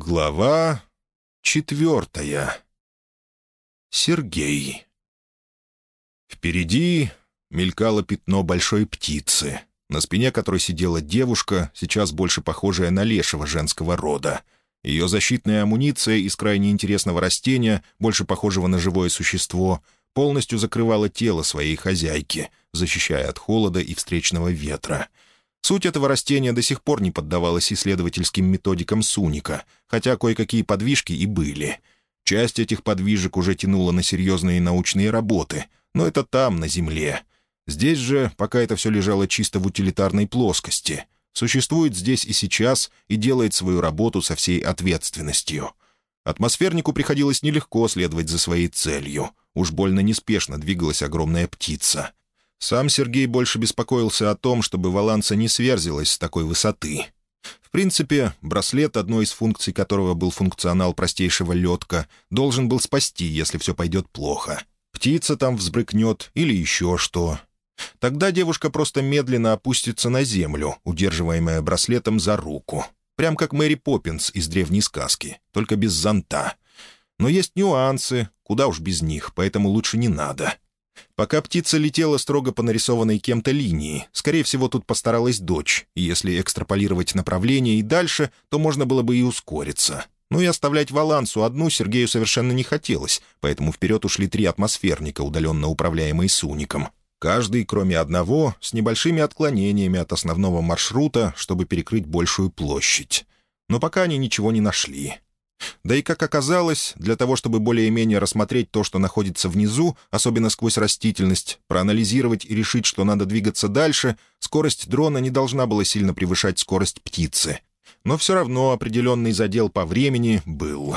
Глава четвертая. Сергей. Впереди мелькало пятно большой птицы, на спине которой сидела девушка, сейчас больше похожая на лешего женского рода. Ее защитная амуниция из крайне интересного растения, больше похожего на живое существо, полностью закрывала тело своей хозяйки, защищая от холода и встречного ветра — Суть этого растения до сих пор не поддавалась исследовательским методикам Суника, хотя кое-какие подвижки и были. Часть этих подвижек уже тянула на серьезные научные работы, но это там, на Земле. Здесь же, пока это все лежало чисто в утилитарной плоскости, существует здесь и сейчас и делает свою работу со всей ответственностью. Атмосфернику приходилось нелегко следовать за своей целью. Уж больно неспешно двигалась огромная птица. Сам Сергей больше беспокоился о том, чтобы Валанса не сверзилась с такой высоты. В принципе, браслет, одной из функций которого был функционал простейшего летка, должен был спасти, если все пойдет плохо. Птица там взбрыкнет или еще что. Тогда девушка просто медленно опустится на землю, удерживаемая браслетом за руку. Прям как Мэри Поппинс из древней сказки, только без зонта. Но есть нюансы, куда уж без них, поэтому лучше не надо. Пока птица летела строго по нарисованной кем-то линии, скорее всего, тут постаралась дочь, и если экстраполировать направление и дальше, то можно было бы и ускориться. Ну и оставлять Валансу одну Сергею совершенно не хотелось, поэтому вперед ушли три атмосферника, удаленно управляемые Суником. Каждый, кроме одного, с небольшими отклонениями от основного маршрута, чтобы перекрыть большую площадь. Но пока они ничего не нашли. Да и, как оказалось, для того, чтобы более-менее рассмотреть то, что находится внизу, особенно сквозь растительность, проанализировать и решить, что надо двигаться дальше, скорость дрона не должна была сильно превышать скорость птицы. Но все равно определенный задел по времени был.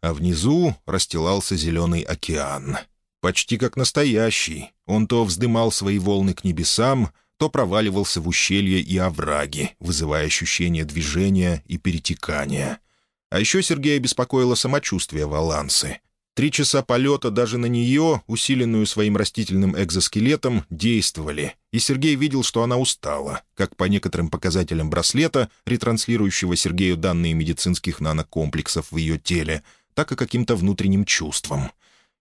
А внизу расстилался зеленый океан. Почти как настоящий. Он то вздымал свои волны к небесам, то проваливался в ущелья и овраги, вызывая ощущение движения и перетекания — а еще Сергея беспокоило самочувствие Валансы. Три часа полета даже на нее, усиленную своим растительным экзоскелетом, действовали, и Сергей видел, что она устала, как по некоторым показателям браслета, ретранслирующего Сергею данные медицинских нанокомплексов в ее теле, так и каким-то внутренним чувством.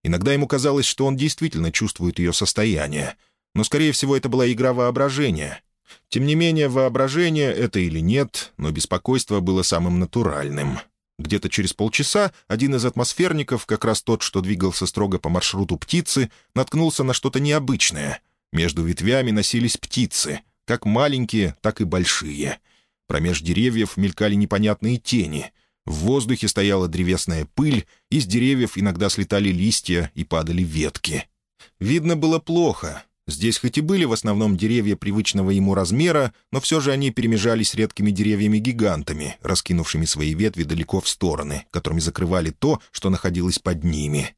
Иногда ему казалось, что он действительно чувствует ее состояние, но, скорее всего, это была игра воображения. Тем не менее, воображение это или нет, но беспокойство было самым натуральным — где-то через полчаса один из атмосферников, как раз тот, что двигался строго по маршруту птицы, наткнулся на что-то необычное. Между ветвями носились птицы, как маленькие, так и большие. Промеж деревьев мелькали непонятные тени. В воздухе стояла древесная пыль, из деревьев иногда слетали листья и падали ветки. Видно было плохо, Здесь хоть и были в основном деревья привычного ему размера, но все же они перемежались редкими деревьями-гигантами, раскинувшими свои ветви далеко в стороны, которыми закрывали то, что находилось под ними.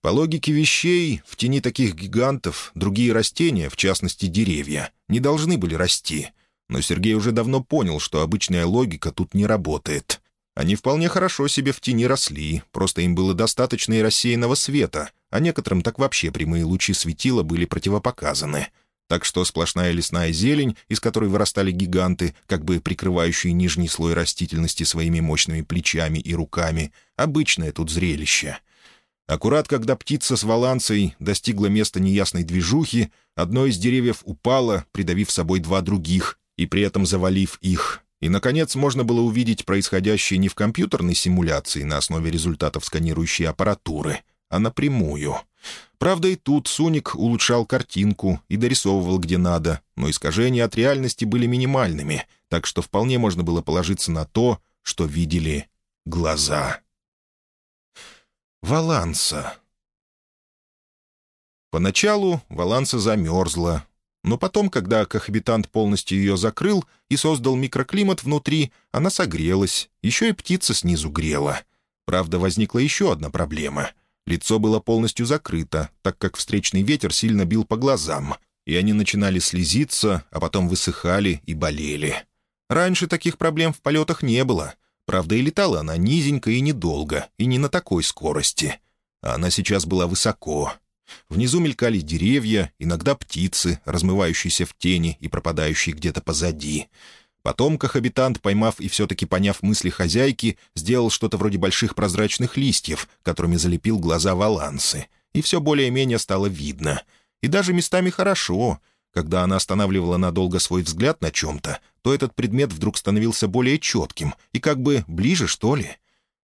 По логике вещей, в тени таких гигантов другие растения, в частности деревья, не должны были расти. Но Сергей уже давно понял, что обычная логика тут не работает. Они вполне хорошо себе в тени росли, просто им было достаточно и рассеянного света, а некоторым так вообще прямые лучи светила были противопоказаны. Так что сплошная лесная зелень, из которой вырастали гиганты, как бы прикрывающие нижний слой растительности своими мощными плечами и руками, обычное тут зрелище. Аккурат, когда птица с валанцей достигла места неясной движухи, одно из деревьев упало, придавив собой два других, и при этом завалив их — и, наконец, можно было увидеть происходящее не в компьютерной симуляции на основе результатов сканирующей аппаратуры, а напрямую. Правда, и тут Суник улучшал картинку и дорисовывал где надо, но искажения от реальности были минимальными, так что вполне можно было положиться на то, что видели глаза. Валанса. Поначалу Валанса замерзла, но потом, когда кохабитант полностью ее закрыл и создал микроклимат внутри, она согрелась, еще и птица снизу грела. Правда, возникла еще одна проблема. Лицо было полностью закрыто, так как встречный ветер сильно бил по глазам, и они начинали слезиться, а потом высыхали и болели. Раньше таких проблем в полетах не было. Правда, и летала она низенько и недолго, и не на такой скорости. А она сейчас была высоко, Внизу мелькали деревья, иногда птицы, размывающиеся в тени и пропадающие где-то позади. Потом кохабитант, поймав и все-таки поняв мысли хозяйки, сделал что-то вроде больших прозрачных листьев, которыми залепил глаза валансы. И все более-менее стало видно. И даже местами хорошо. Когда она останавливала надолго свой взгляд на чем-то, то этот предмет вдруг становился более четким и как бы ближе, что ли.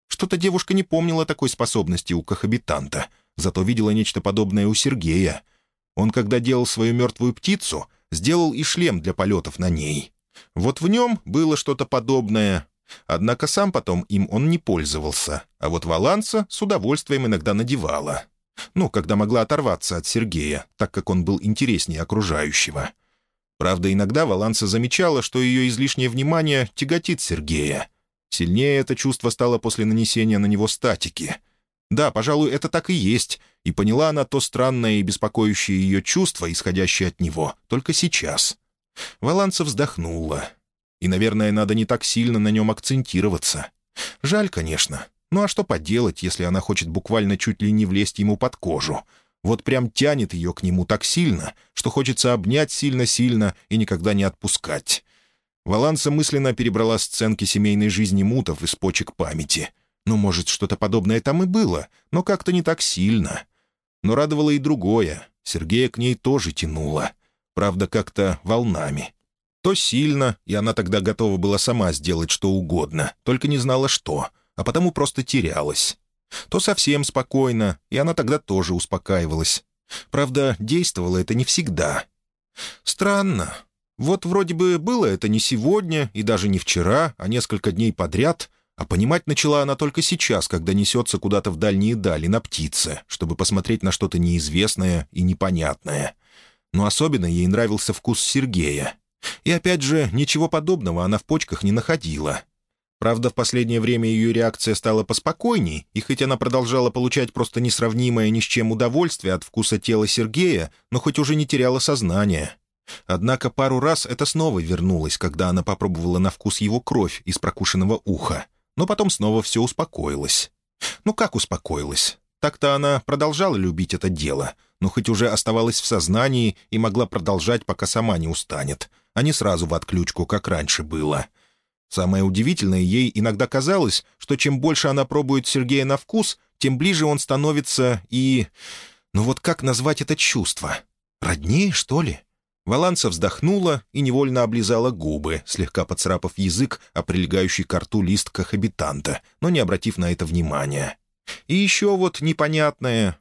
Что-то девушка не помнила такой способности у кохабитанта, зато видела нечто подобное у Сергея. Он, когда делал свою мертвую птицу, сделал и шлем для полетов на ней. Вот в нем было что-то подобное. Однако сам потом им он не пользовался, а вот Валанса с удовольствием иногда надевала. Ну, когда могла оторваться от Сергея, так как он был интереснее окружающего. Правда, иногда Валанса замечала, что ее излишнее внимание тяготит Сергея. Сильнее это чувство стало после нанесения на него статики. Да, пожалуй, это так и есть, и поняла она то странное и беспокоящее ее чувство, исходящее от него, только сейчас — Валанца вздохнула. И, наверное, надо не так сильно на нем акцентироваться. Жаль, конечно. Ну а что поделать, если она хочет буквально чуть ли не влезть ему под кожу? Вот прям тянет ее к нему так сильно, что хочется обнять сильно-сильно и никогда не отпускать. Валанса мысленно перебрала сценки семейной жизни мутов из почек памяти. Ну, может, что-то подобное там и было, но как-то не так сильно. Но радовало и другое. Сергея к ней тоже тянуло — правда, как-то волнами. То сильно, и она тогда готова была сама сделать что угодно, только не знала что, а потому просто терялась. То совсем спокойно, и она тогда тоже успокаивалась. Правда, действовало это не всегда. Странно. Вот вроде бы было это не сегодня и даже не вчера, а несколько дней подряд, а понимать начала она только сейчас, когда несется куда-то в дальние дали на птице, чтобы посмотреть на что-то неизвестное и непонятное — но особенно ей нравился вкус Сергея. И опять же, ничего подобного она в почках не находила. Правда, в последнее время ее реакция стала поспокойней, и хоть она продолжала получать просто несравнимое ни с чем удовольствие от вкуса тела Сергея, но хоть уже не теряла сознание. Однако пару раз это снова вернулось, когда она попробовала на вкус его кровь из прокушенного уха. Но потом снова все успокоилось. Ну как успокоилось? Так-то она продолжала любить это дело, но хоть уже оставалась в сознании и могла продолжать, пока сама не устанет, а не сразу в отключку, как раньше было. Самое удивительное, ей иногда казалось, что чем больше она пробует Сергея на вкус, тем ближе он становится и... Ну вот как назвать это чувство? Роднее, что ли? Валанса вздохнула и невольно облизала губы, слегка поцарапав язык, о прилегающий к рту лист кохабитанта, но не обратив на это внимания. И еще вот непонятное.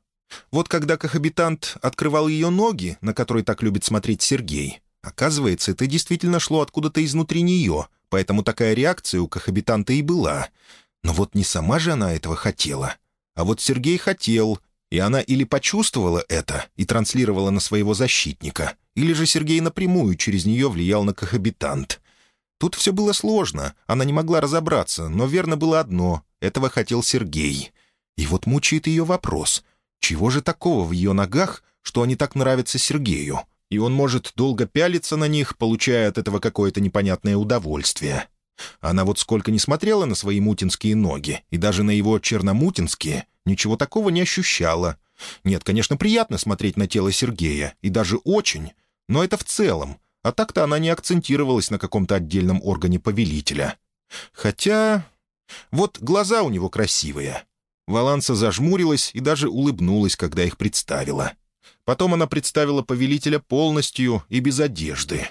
Вот когда кохабитант открывал ее ноги, на которые так любит смотреть Сергей, оказывается, это действительно шло откуда-то изнутри нее, поэтому такая реакция у кохабитанта и была. Но вот не сама же она этого хотела. А вот Сергей хотел, и она или почувствовала это и транслировала на своего защитника, или же Сергей напрямую через нее влиял на кохабитант. Тут все было сложно, она не могла разобраться, но верно было одно — этого хотел Сергей. И вот мучает ее вопрос — чего же такого в ее ногах, что они так нравятся Сергею? И он может долго пялиться на них, получая от этого какое-то непонятное удовольствие. Она вот сколько не смотрела на свои мутинские ноги, и даже на его черномутинские, ничего такого не ощущала. Нет, конечно, приятно смотреть на тело Сергея, и даже очень, но это в целом, а так-то она не акцентировалась на каком-то отдельном органе повелителя. Хотя... Вот глаза у него красивые, Валанса зажмурилась и даже улыбнулась, когда их представила. Потом она представила повелителя полностью и без одежды.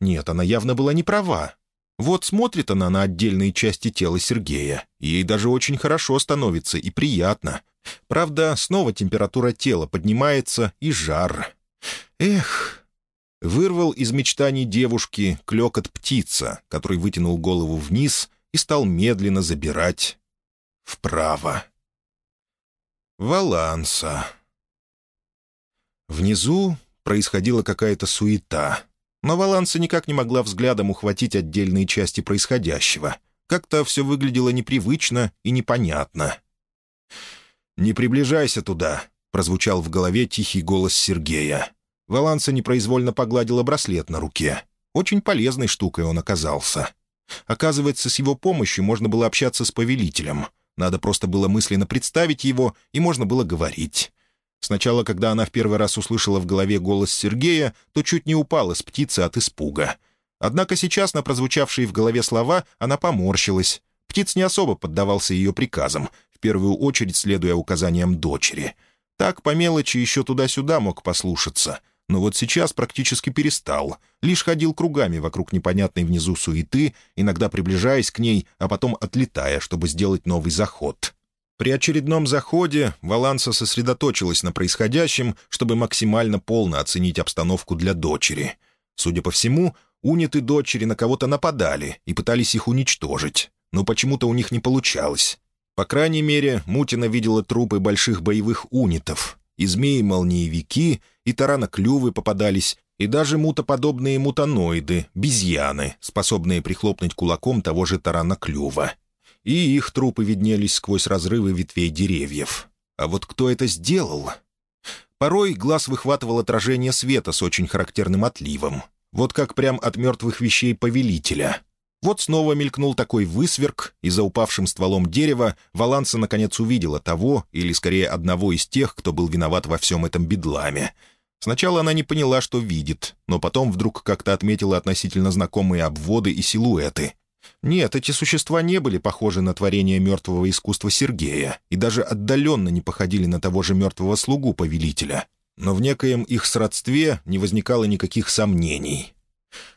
Нет, она явно была не права. Вот смотрит она на отдельные части тела Сергея, ей даже очень хорошо становится и приятно. Правда, снова температура тела поднимается и жар. Эх... Вырвал из мечтаний девушки клёкот птица, который вытянул голову вниз и стал медленно забирать вправо. Валанса. Внизу происходила какая-то суета, но Валанса никак не могла взглядом ухватить отдельные части происходящего. Как-то все выглядело непривычно и непонятно. «Не приближайся туда», — прозвучал в голове тихий голос Сергея. Валанса непроизвольно погладила браслет на руке. Очень полезной штукой он оказался. Оказывается, с его помощью можно было общаться с повелителем. Надо просто было мысленно представить его, и можно было говорить. Сначала, когда она в первый раз услышала в голове голос Сергея, то чуть не упала с птицы от испуга. Однако сейчас на прозвучавшие в голове слова она поморщилась. Птиц не особо поддавался ее приказам, в первую очередь следуя указаниям дочери. Так по мелочи еще туда-сюда мог послушаться — но вот сейчас практически перестал, лишь ходил кругами вокруг непонятной внизу суеты, иногда приближаясь к ней, а потом отлетая, чтобы сделать новый заход. При очередном заходе Валанса сосредоточилась на происходящем, чтобы максимально полно оценить обстановку для дочери. Судя по всему, униты дочери на кого-то нападали и пытались их уничтожить, но почему-то у них не получалось. По крайней мере, Мутина видела трупы больших боевых унитов, и змеи-молниевики, и тараноклювы попадались, и даже мутоподобные мутаноиды, безьяны, способные прихлопнуть кулаком того же тараноклюва. И их трупы виднелись сквозь разрывы ветвей деревьев. А вот кто это сделал? Порой глаз выхватывал отражение света с очень характерным отливом. Вот как прям от мертвых вещей повелителя. Вот снова мелькнул такой высверк, и за упавшим стволом дерева Валанса наконец увидела того, или скорее одного из тех, кто был виноват во всем этом бедламе. Сначала она не поняла, что видит, но потом вдруг как-то отметила относительно знакомые обводы и силуэты. Нет, эти существа не были похожи на творение мертвого искусства Сергея и даже отдаленно не походили на того же мертвого слугу повелителя. Но в некоем их сродстве не возникало никаких сомнений.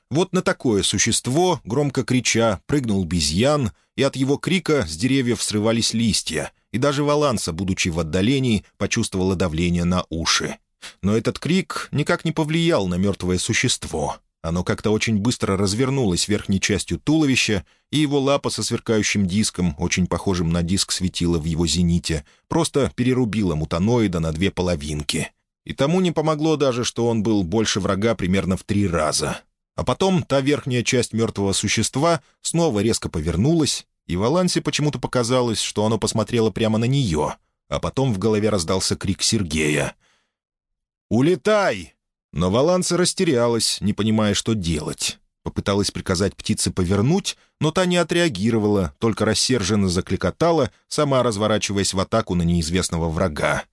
Вот на такое существо, громко крича, прыгнул безьян, и от его крика с деревьев срывались листья, и даже Валанса, будучи в отдалении, почувствовала давление на уши. Но этот крик никак не повлиял на мертвое существо. Оно как-то очень быстро развернулось верхней частью туловища, и его лапа со сверкающим диском, очень похожим на диск светила в его зените, просто перерубила мутаноида на две половинки. И тому не помогло даже, что он был больше врага примерно в три раза. А потом та верхняя часть мертвого существа снова резко повернулась, и Валансе почему-то показалось, что оно посмотрело прямо на нее, а потом в голове раздался крик Сергея. «Улетай!» Но Валанса растерялась, не понимая, что делать. Попыталась приказать птице повернуть, но та не отреагировала, только рассерженно закликотала, сама разворачиваясь в атаку на неизвестного врага.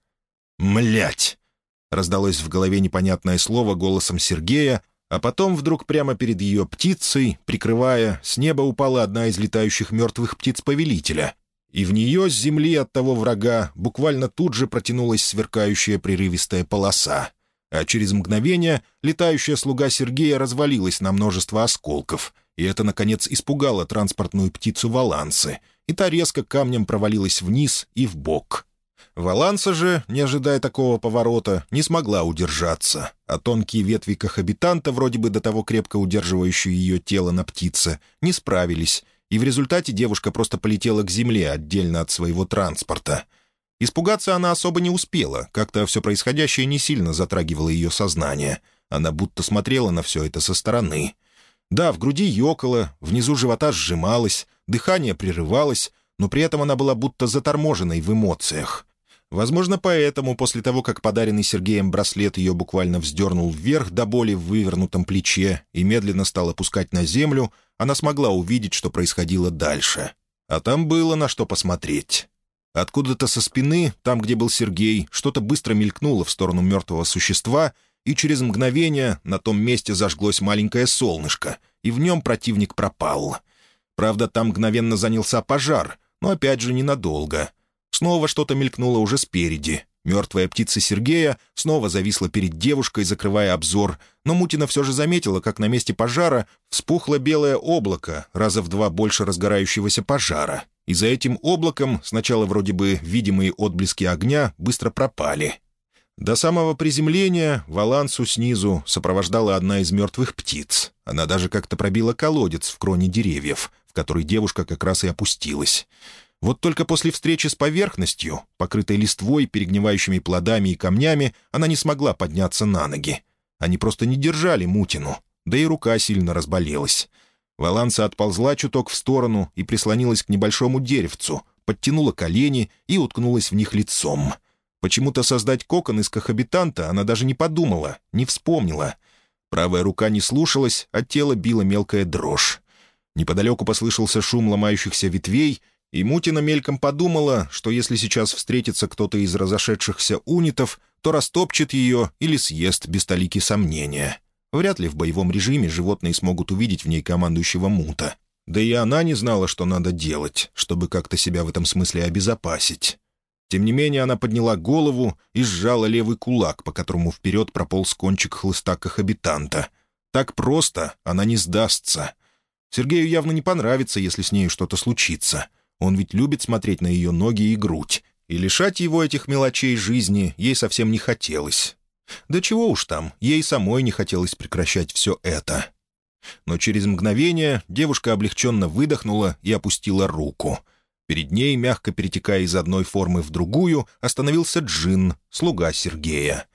«Млять!» — раздалось в голове непонятное слово голосом Сергея, а потом вдруг прямо перед ее птицей, прикрывая, с неба упала одна из летающих мертвых птиц повелителя. И в нее с земли от того врага буквально тут же протянулась сверкающая прерывистая полоса. А через мгновение летающая слуга Сергея развалилась на множество осколков, и это, наконец, испугало транспортную птицу Валансы, и та резко камнем провалилась вниз и в бок. Валанса же, не ожидая такого поворота, не смогла удержаться, а тонкие ветви кохабитанта, вроде бы до того крепко удерживающие ее тело на птице, не справились, и в результате девушка просто полетела к земле отдельно от своего транспорта. Испугаться она особо не успела, как-то все происходящее не сильно затрагивало ее сознание. Она будто смотрела на все это со стороны. Да, в груди ёкало, внизу живота сжималось, дыхание прерывалось, но при этом она была будто заторможенной в эмоциях. Возможно, поэтому, после того, как подаренный Сергеем браслет ее буквально вздернул вверх до боли в вывернутом плече и медленно стал опускать на землю, она смогла увидеть, что происходило дальше. А там было на что посмотреть. Откуда-то со спины, там, где был Сергей, что-то быстро мелькнуло в сторону мертвого существа, и через мгновение на том месте зажглось маленькое солнышко, и в нем противник пропал. Правда, там мгновенно занялся пожар, но опять же ненадолго — Снова что-то мелькнуло уже спереди. Мертвая птица Сергея снова зависла перед девушкой, закрывая обзор, но Мутина все же заметила, как на месте пожара вспухло белое облако, раза в два больше разгорающегося пожара. И за этим облаком сначала вроде бы видимые отблески огня быстро пропали. До самого приземления Валансу снизу сопровождала одна из мертвых птиц. Она даже как-то пробила колодец в кроне деревьев, в который девушка как раз и опустилась. Вот только после встречи с поверхностью, покрытой листвой, перегнивающими плодами и камнями, она не смогла подняться на ноги. Они просто не держали Мутину, да и рука сильно разболелась. Валанса отползла чуток в сторону и прислонилась к небольшому деревцу, подтянула колени и уткнулась в них лицом. Почему-то создать кокон из кохабитанта она даже не подумала, не вспомнила. Правая рука не слушалась, а тело било мелкая дрожь. Неподалеку послышался шум ломающихся ветвей — и Мутина мельком подумала, что если сейчас встретится кто-то из разошедшихся унитов, то растопчет ее или съест без толики сомнения. Вряд ли в боевом режиме животные смогут увидеть в ней командующего мута. Да и она не знала, что надо делать, чтобы как-то себя в этом смысле обезопасить. Тем не менее, она подняла голову и сжала левый кулак, по которому вперед прополз кончик хлыста кохабитанта. Так просто она не сдастся. Сергею явно не понравится, если с нею что-то случится. Он ведь любит смотреть на ее ноги и грудь, и лишать его этих мелочей жизни ей совсем не хотелось. Да чего уж там, ей самой не хотелось прекращать все это. Но через мгновение девушка облегченно выдохнула и опустила руку. Перед ней, мягко перетекая из одной формы в другую, остановился Джин, слуга Сергея.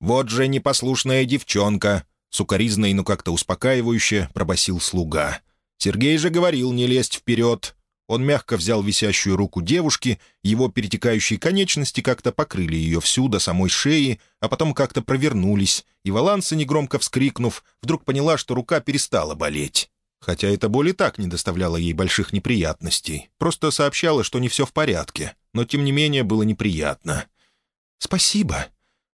«Вот же непослушная девчонка!» — сукоризно и ну как-то успокаивающе пробасил слуга. «Сергей же говорил не лезть вперед. Он мягко взял висящую руку девушки, его перетекающие конечности как-то покрыли ее всю до самой шеи, а потом как-то провернулись, и Валанса, негромко вскрикнув, вдруг поняла, что рука перестала болеть. Хотя эта боль и так не доставляла ей больших неприятностей, просто сообщала, что не все в порядке, но тем не менее было неприятно. «Спасибо.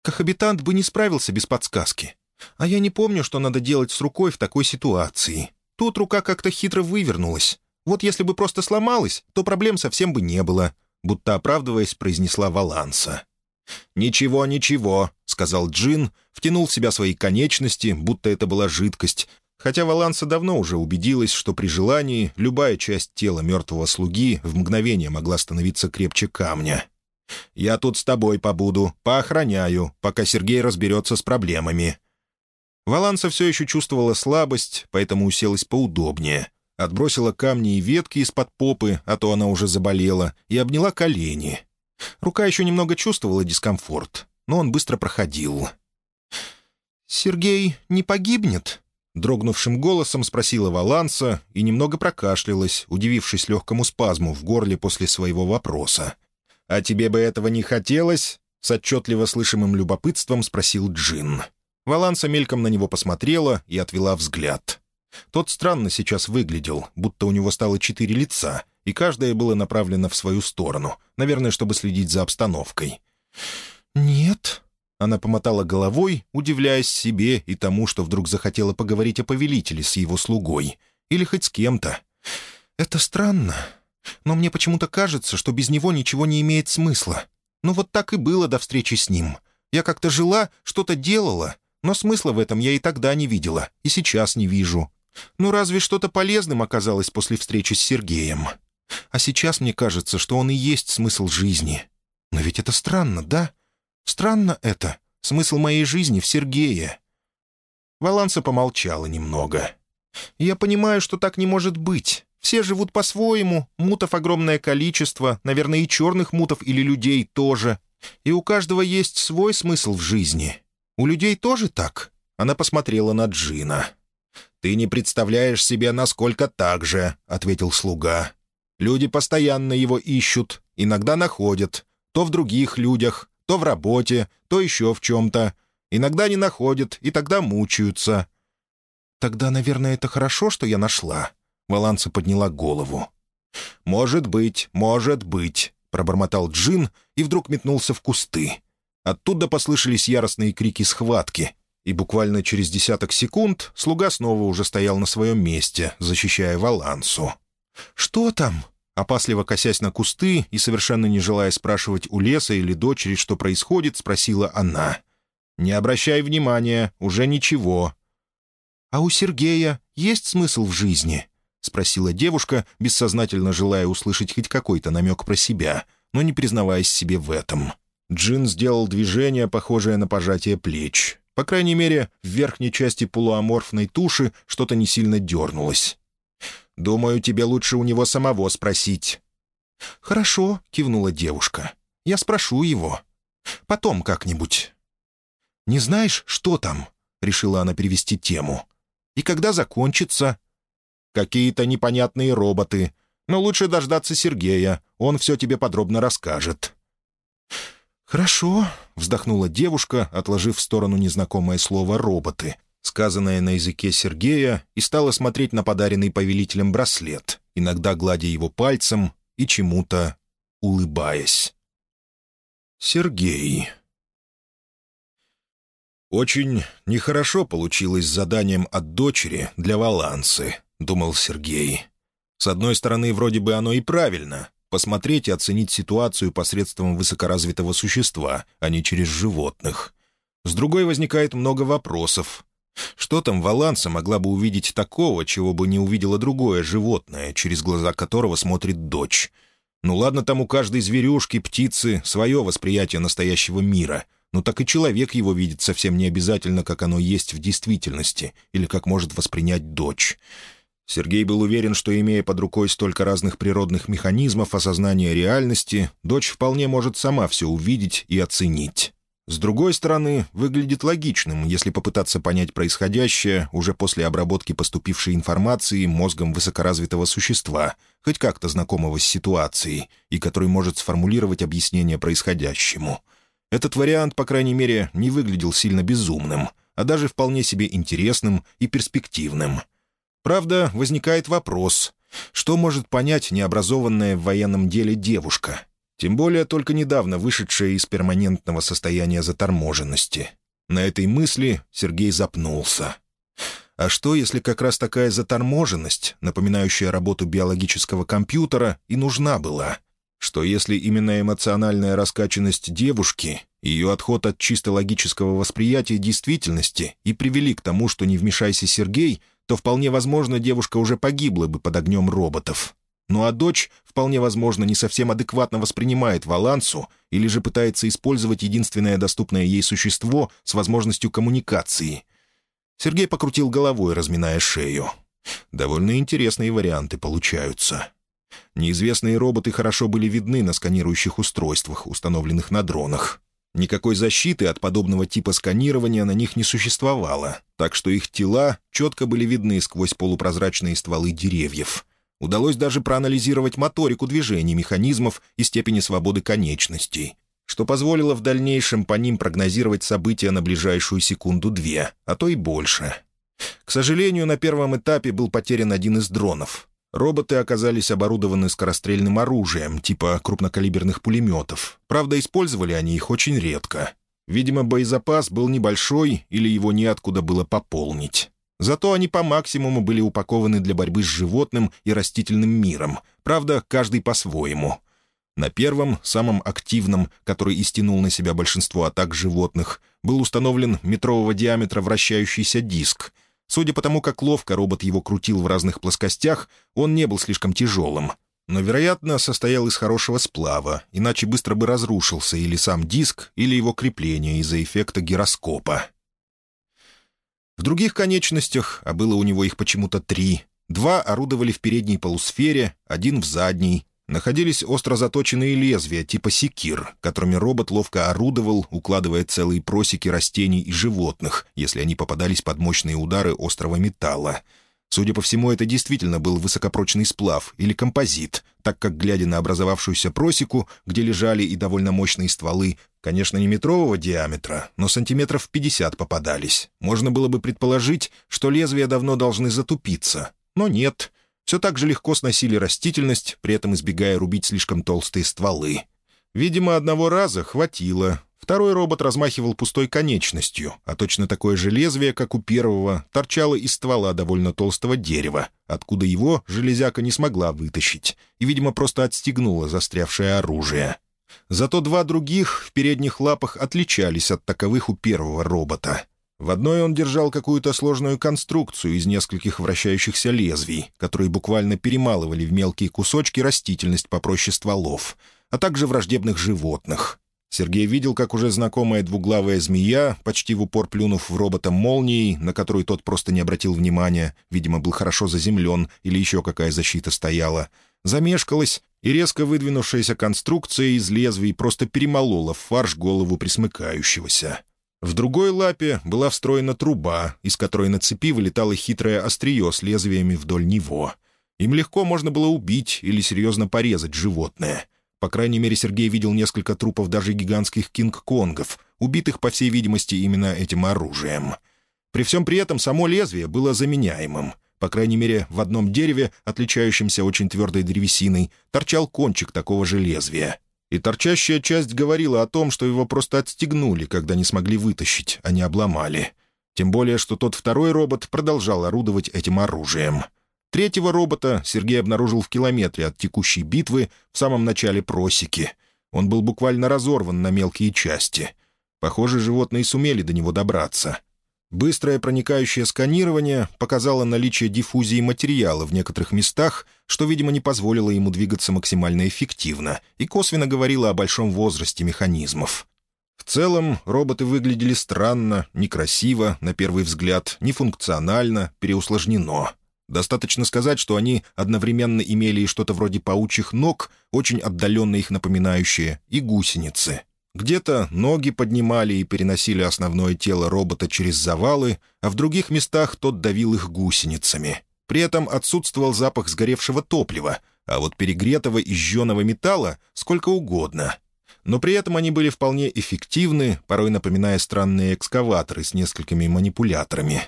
Кохабитант бы не справился без подсказки. А я не помню, что надо делать с рукой в такой ситуации. Тут рука как-то хитро вывернулась. Вот если бы просто сломалась, то проблем совсем бы не было», будто оправдываясь, произнесла Валанса. «Ничего, ничего», — сказал Джин, втянул в себя свои конечности, будто это была жидкость, хотя Валанса давно уже убедилась, что при желании любая часть тела мертвого слуги в мгновение могла становиться крепче камня. «Я тут с тобой побуду, поохраняю, пока Сергей разберется с проблемами». Валанса все еще чувствовала слабость, поэтому уселась поудобнее — отбросила камни и ветки из-под попы, а то она уже заболела, и обняла колени. Рука еще немного чувствовала дискомфорт, но он быстро проходил. «Сергей не погибнет?» Дрогнувшим голосом спросила Валанса и немного прокашлялась, удивившись легкому спазму в горле после своего вопроса. «А тебе бы этого не хотелось?» — с отчетливо слышимым любопытством спросил Джин. Валанса мельком на него посмотрела и отвела взгляд. Тот странно сейчас выглядел, будто у него стало четыре лица, и каждое было направлено в свою сторону, наверное, чтобы следить за обстановкой. «Нет», — она помотала головой, удивляясь себе и тому, что вдруг захотела поговорить о повелителе с его слугой. Или хоть с кем-то. «Это странно. Но мне почему-то кажется, что без него ничего не имеет смысла. Ну вот так и было до встречи с ним. Я как-то жила, что-то делала, но смысла в этом я и тогда не видела, и сейчас не вижу. Ну, разве что-то полезным оказалось после встречи с Сергеем. А сейчас мне кажется, что он и есть смысл жизни. Но ведь это странно, да? Странно это. Смысл моей жизни в Сергее. Валанса помолчала немного. «Я понимаю, что так не может быть. Все живут по-своему, мутов огромное количество, наверное, и черных мутов или людей тоже. И у каждого есть свой смысл в жизни. У людей тоже так?» Она посмотрела на Джина. «Ты не представляешь себе, насколько так же», — ответил слуга. «Люди постоянно его ищут, иногда находят. То в других людях, то в работе, то еще в чем-то. Иногда не находят, и тогда мучаются». «Тогда, наверное, это хорошо, что я нашла». Валанса подняла голову. «Может быть, может быть», — пробормотал Джин и вдруг метнулся в кусты. Оттуда послышались яростные крики схватки, и буквально через десяток секунд слуга снова уже стоял на своем месте, защищая Валансу. «Что там?» Опасливо косясь на кусты и совершенно не желая спрашивать у леса или дочери, что происходит, спросила она. «Не обращай внимания, уже ничего». «А у Сергея есть смысл в жизни?» — спросила девушка, бессознательно желая услышать хоть какой-то намек про себя, но не признаваясь себе в этом. Джин сделал движение, похожее на пожатие плеч. По крайней мере, в верхней части полуаморфной туши что-то не сильно дернулось. «Думаю, тебе лучше у него самого спросить». «Хорошо», — кивнула девушка. «Я спрошу его. Потом как-нибудь». «Не знаешь, что там?» — решила она перевести тему. «И когда закончится?» «Какие-то непонятные роботы. Но лучше дождаться Сергея. Он все тебе подробно расскажет». «Хорошо», — вздохнула девушка, отложив в сторону незнакомое слово «роботы», сказанное на языке Сергея, и стала смотреть на подаренный повелителем браслет, иногда гладя его пальцем и чему-то улыбаясь. Сергей. «Очень нехорошо получилось с заданием от дочери для Валансы», — думал Сергей. «С одной стороны, вроде бы оно и правильно — посмотреть и оценить ситуацию посредством высокоразвитого существа, а не через животных. С другой возникает много вопросов. Что там Валанса могла бы увидеть такого, чего бы не увидело другое животное, через глаза которого смотрит дочь? Ну ладно, там у каждой зверюшки, птицы свое восприятие настоящего мира — но так и человек его видит совсем не обязательно, как оно есть в действительности, или как может воспринять дочь. Сергей был уверен, что, имея под рукой столько разных природных механизмов осознания реальности, дочь вполне может сама все увидеть и оценить. С другой стороны, выглядит логичным, если попытаться понять происходящее уже после обработки поступившей информации мозгом высокоразвитого существа, хоть как-то знакомого с ситуацией, и который может сформулировать объяснение происходящему — этот вариант, по крайней мере, не выглядел сильно безумным, а даже вполне себе интересным и перспективным. Правда, возникает вопрос, что может понять необразованная в военном деле девушка, тем более только недавно вышедшая из перманентного состояния заторможенности. На этой мысли Сергей запнулся. А что, если как раз такая заторможенность, напоминающая работу биологического компьютера, и нужна была — что если именно эмоциональная раскачанность девушки, ее отход от чисто логического восприятия действительности и привели к тому, что не вмешайся Сергей, то вполне возможно девушка уже погибла бы под огнем роботов. Ну а дочь, вполне возможно, не совсем адекватно воспринимает Валансу или же пытается использовать единственное доступное ей существо с возможностью коммуникации. Сергей покрутил головой, разминая шею. Довольно интересные варианты получаются. Неизвестные роботы хорошо были видны на сканирующих устройствах, установленных на дронах. Никакой защиты от подобного типа сканирования на них не существовало, так что их тела четко были видны сквозь полупрозрачные стволы деревьев. Удалось даже проанализировать моторику движений механизмов и степени свободы конечностей, что позволило в дальнейшем по ним прогнозировать события на ближайшую секунду-две, а то и больше. К сожалению, на первом этапе был потерян один из дронов. Роботы оказались оборудованы скорострельным оружием, типа крупнокалиберных пулеметов. Правда, использовали они их очень редко. Видимо, боезапас был небольшой или его неоткуда было пополнить. Зато они по максимуму были упакованы для борьбы с животным и растительным миром, правда, каждый по-своему. На первом, самом активном, который и стянул на себя большинство атак животных, был установлен метрового диаметра вращающийся диск — Судя по тому, как ловко робот его крутил в разных плоскостях, он не был слишком тяжелым. Но, вероятно, состоял из хорошего сплава, иначе быстро бы разрушился или сам диск, или его крепление из-за эффекта гироскопа. В других конечностях, а было у него их почему-то три, два орудовали в передней полусфере, один в задней, находились остро заточенные лезвия типа секир, которыми робот ловко орудовал, укладывая целые просеки растений и животных, если они попадались под мощные удары острого металла. Судя по всему, это действительно был высокопрочный сплав или композит, так как, глядя на образовавшуюся просеку, где лежали и довольно мощные стволы, конечно, не метрового диаметра, но сантиметров 50 попадались, можно было бы предположить, что лезвия давно должны затупиться. Но нет — все так же легко сносили растительность, при этом избегая рубить слишком толстые стволы. Видимо, одного раза хватило. Второй робот размахивал пустой конечностью, а точно такое же лезвие, как у первого, торчало из ствола довольно толстого дерева, откуда его железяка не смогла вытащить, и, видимо, просто отстегнула застрявшее оружие. Зато два других в передних лапах отличались от таковых у первого робота. В одной он держал какую-то сложную конструкцию из нескольких вращающихся лезвий, которые буквально перемалывали в мелкие кусочки растительность попроще стволов, а также враждебных животных. Сергей видел, как уже знакомая двуглавая змея, почти в упор плюнув в робота молнией, на которую тот просто не обратил внимания, видимо, был хорошо заземлен или еще какая защита стояла, замешкалась, и резко выдвинувшаяся конструкция из лезвий просто перемолола в фарш голову присмыкающегося. В другой лапе была встроена труба, из которой на цепи вылетало хитрое острие с лезвиями вдоль него. Им легко можно было убить или серьезно порезать животное. По крайней мере, Сергей видел несколько трупов даже гигантских кинг-конгов, убитых, по всей видимости, именно этим оружием. При всем при этом само лезвие было заменяемым. По крайней мере, в одном дереве, отличающемся очень твердой древесиной, торчал кончик такого же лезвия. И торчащая часть говорила о том, что его просто отстегнули, когда не смогли вытащить, а не обломали. Тем более, что тот второй робот продолжал орудовать этим оружием. Третьего робота Сергей обнаружил в километре от текущей битвы в самом начале просеки. Он был буквально разорван на мелкие части. Похоже, животные сумели до него добраться. Быстрое проникающее сканирование показало наличие диффузии материала в некоторых местах, что, видимо, не позволило ему двигаться максимально эффективно и косвенно говорило о большом возрасте механизмов. В целом, роботы выглядели странно, некрасиво, на первый взгляд, нефункционально, переусложнено. Достаточно сказать, что они одновременно имели и что-то вроде паучьих ног, очень отдаленно их напоминающие, и гусеницы — где-то ноги поднимали и переносили основное тело робота через завалы, а в других местах тот давил их гусеницами. При этом отсутствовал запах сгоревшего топлива, а вот перегретого и жженого металла сколько угодно. Но при этом они были вполне эффективны, порой напоминая странные экскаваторы с несколькими манипуляторами.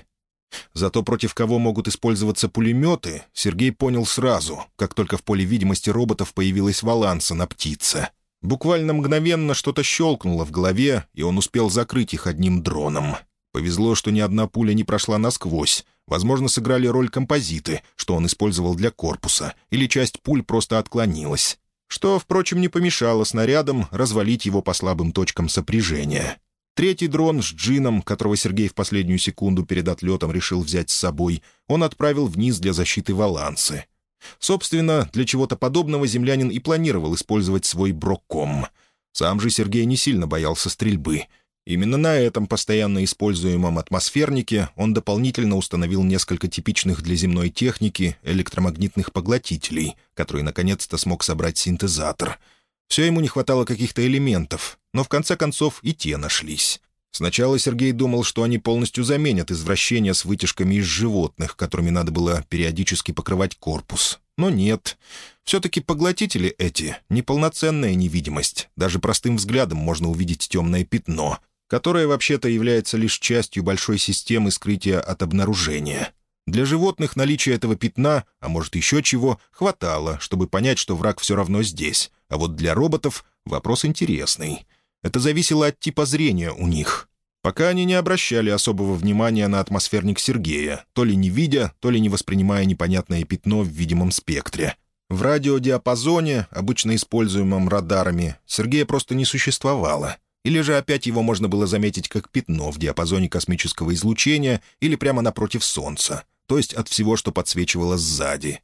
Зато против кого могут использоваться пулеметы, Сергей понял сразу, как только в поле видимости роботов появилась валанса на птице — Буквально мгновенно что-то щелкнуло в голове, и он успел закрыть их одним дроном. Повезло, что ни одна пуля не прошла насквозь. Возможно, сыграли роль композиты, что он использовал для корпуса, или часть пуль просто отклонилась. Что, впрочем, не помешало снарядам развалить его по слабым точкам сопряжения. Третий дрон с джином, которого Сергей в последнюю секунду перед отлетом решил взять с собой, он отправил вниз для защиты Валансы. Собственно, для чего-то подобного землянин и планировал использовать свой брокком. Сам же Сергей не сильно боялся стрельбы. Именно на этом постоянно используемом атмосфернике он дополнительно установил несколько типичных для земной техники электромагнитных поглотителей, которые наконец-то смог собрать синтезатор. Все ему не хватало каких-то элементов, но в конце концов и те нашлись. Сначала Сергей думал, что они полностью заменят извращения с вытяжками из животных, которыми надо было периодически покрывать корпус. Но нет. Все-таки поглотители эти — неполноценная невидимость. Даже простым взглядом можно увидеть темное пятно, которое вообще-то является лишь частью большой системы скрытия от обнаружения. Для животных наличие этого пятна, а может еще чего, хватало, чтобы понять, что враг все равно здесь. А вот для роботов вопрос интересный — это зависело от типа зрения у них. Пока они не обращали особого внимания на атмосферник Сергея, то ли не видя, то ли не воспринимая непонятное пятно в видимом спектре. В радиодиапазоне, обычно используемом радарами, Сергея просто не существовало. Или же опять его можно было заметить как пятно в диапазоне космического излучения или прямо напротив Солнца, то есть от всего, что подсвечивало сзади.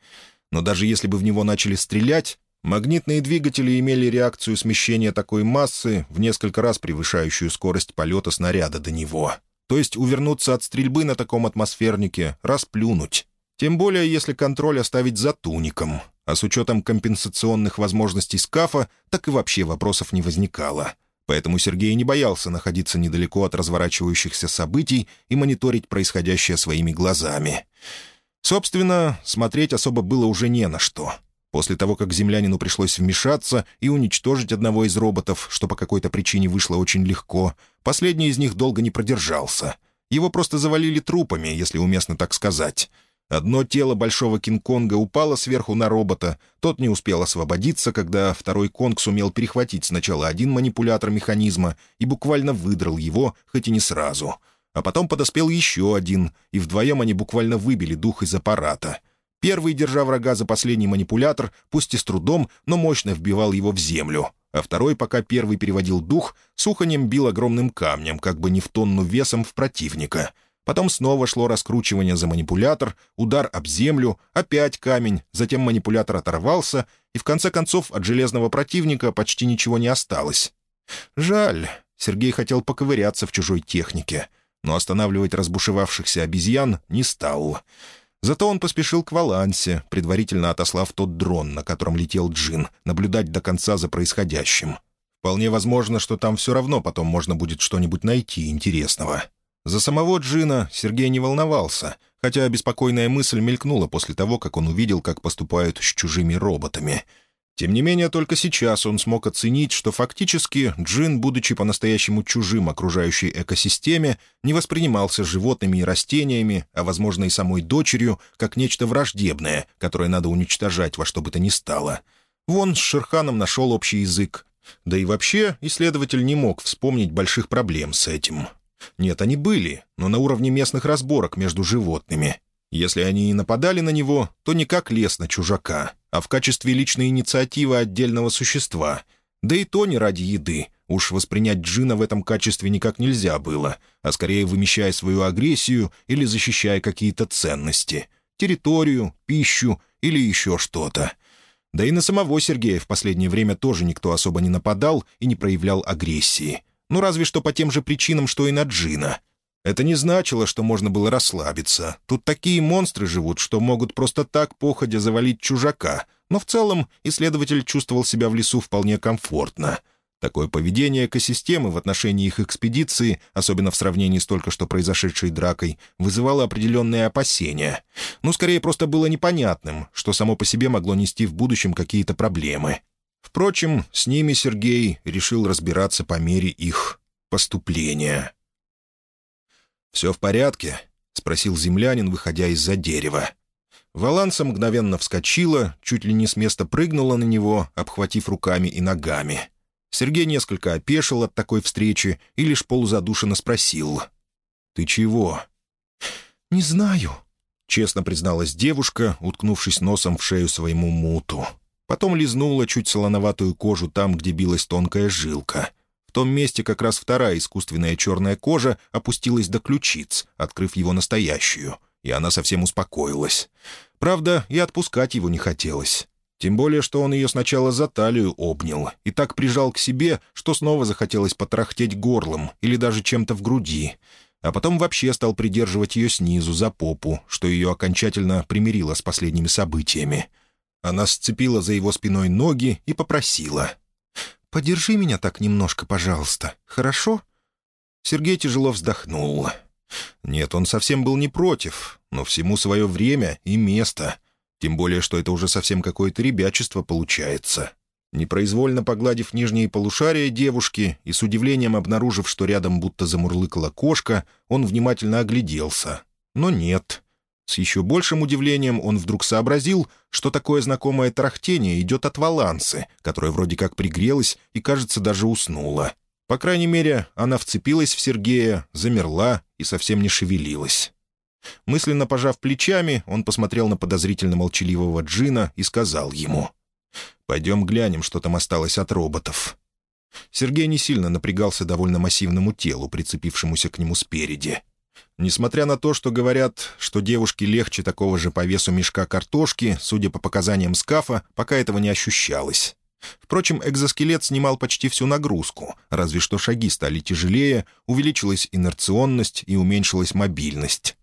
Но даже если бы в него начали стрелять, Магнитные двигатели имели реакцию смещения такой массы, в несколько раз превышающую скорость полета снаряда до него. То есть увернуться от стрельбы на таком атмосфернике, расплюнуть. Тем более, если контроль оставить за туником. А с учетом компенсационных возможностей скафа, так и вообще вопросов не возникало. Поэтому Сергей не боялся находиться недалеко от разворачивающихся событий и мониторить происходящее своими глазами. Собственно, смотреть особо было уже не на что — После того, как землянину пришлось вмешаться и уничтожить одного из роботов, что по какой-то причине вышло очень легко, последний из них долго не продержался. Его просто завалили трупами, если уместно так сказать. Одно тело большого Кинг-Конга упало сверху на робота, тот не успел освободиться, когда второй Конг сумел перехватить сначала один манипулятор механизма и буквально выдрал его, хоть и не сразу. А потом подоспел еще один, и вдвоем они буквально выбили дух из аппарата — Первый, держа врага за последний манипулятор, пусть и с трудом, но мощно вбивал его в землю, а второй, пока первый переводил дух, суханем бил огромным камнем, как бы не в тонну весом в противника. Потом снова шло раскручивание за манипулятор, удар об землю, опять камень, затем манипулятор оторвался, и в конце концов от железного противника почти ничего не осталось. Жаль, Сергей хотел поковыряться в чужой технике, но останавливать разбушевавшихся обезьян не стал — Зато он поспешил к Валансе, предварительно отослав тот дрон, на котором летел Джин, наблюдать до конца за происходящим. Вполне возможно, что там все равно потом можно будет что-нибудь найти интересного. За самого Джина Сергей не волновался, хотя беспокойная мысль мелькнула после того, как он увидел, как поступают с чужими роботами — тем не менее, только сейчас он смог оценить, что фактически джин, будучи по-настоящему чужим окружающей экосистеме, не воспринимался животными и растениями, а, возможно, и самой дочерью, как нечто враждебное, которое надо уничтожать во что бы то ни стало. Вон с Шерханом нашел общий язык. Да и вообще исследователь не мог вспомнить больших проблем с этим. Нет, они были, но на уровне местных разборок между животными. Если они и нападали на него, то не как лес на чужака, а в качестве личной инициативы отдельного существа. Да и то не ради еды. Уж воспринять Джина в этом качестве никак нельзя было, а скорее вымещая свою агрессию или защищая какие-то ценности. Территорию, пищу или еще что-то. Да и на самого Сергея в последнее время тоже никто особо не нападал и не проявлял агрессии. Ну, разве что по тем же причинам, что и на Джина. Это не значило, что можно было расслабиться. Тут такие монстры живут, что могут просто так походя завалить чужака. Но в целом исследователь чувствовал себя в лесу вполне комфортно. Такое поведение экосистемы в отношении их экспедиции, особенно в сравнении с только что произошедшей дракой, вызывало определенные опасения. Ну, скорее, просто было непонятным, что само по себе могло нести в будущем какие-то проблемы. Впрочем, с ними Сергей решил разбираться по мере их поступления. «Все в порядке?» — спросил землянин, выходя из-за дерева. Валанса мгновенно вскочила, чуть ли не с места прыгнула на него, обхватив руками и ногами. Сергей несколько опешил от такой встречи и лишь полузадушенно спросил. «Ты чего?» «Не знаю», — честно призналась девушка, уткнувшись носом в шею своему муту. Потом лизнула чуть солоноватую кожу там, где билась тонкая жилка. Том месте как раз вторая искусственная черная кожа опустилась до ключиц, открыв его настоящую, и она совсем успокоилась. Правда, и отпускать его не хотелось. Тем более, что он ее сначала за талию обнял и так прижал к себе, что снова захотелось потрахтеть горлом или даже чем-то в груди. А потом вообще стал придерживать ее снизу, за попу, что ее окончательно примирило с последними событиями. Она сцепила за его спиной ноги и попросила. «Подержи меня так немножко, пожалуйста, хорошо?» Сергей тяжело вздохнул. Нет, он совсем был не против, но всему свое время и место. Тем более, что это уже совсем какое-то ребячество получается. Непроизвольно погладив нижние полушария девушки и с удивлением обнаружив, что рядом будто замурлыкала кошка, он внимательно огляделся. Но нет. С еще большим удивлением он вдруг сообразил, что такое знакомое тарахтение идет от Валансы, которая вроде как пригрелась и, кажется, даже уснула. По крайней мере, она вцепилась в Сергея, замерла и совсем не шевелилась. Мысленно пожав плечами, он посмотрел на подозрительно молчаливого Джина и сказал ему, «Пойдем глянем, что там осталось от роботов». Сергей не сильно напрягался довольно массивному телу, прицепившемуся к нему спереди. Несмотря на то, что говорят, что девушке легче такого же по весу мешка картошки, судя по показаниям скафа, пока этого не ощущалось. Впрочем, экзоскелет снимал почти всю нагрузку, разве что шаги стали тяжелее, увеличилась инерционность и уменьшилась мобильность.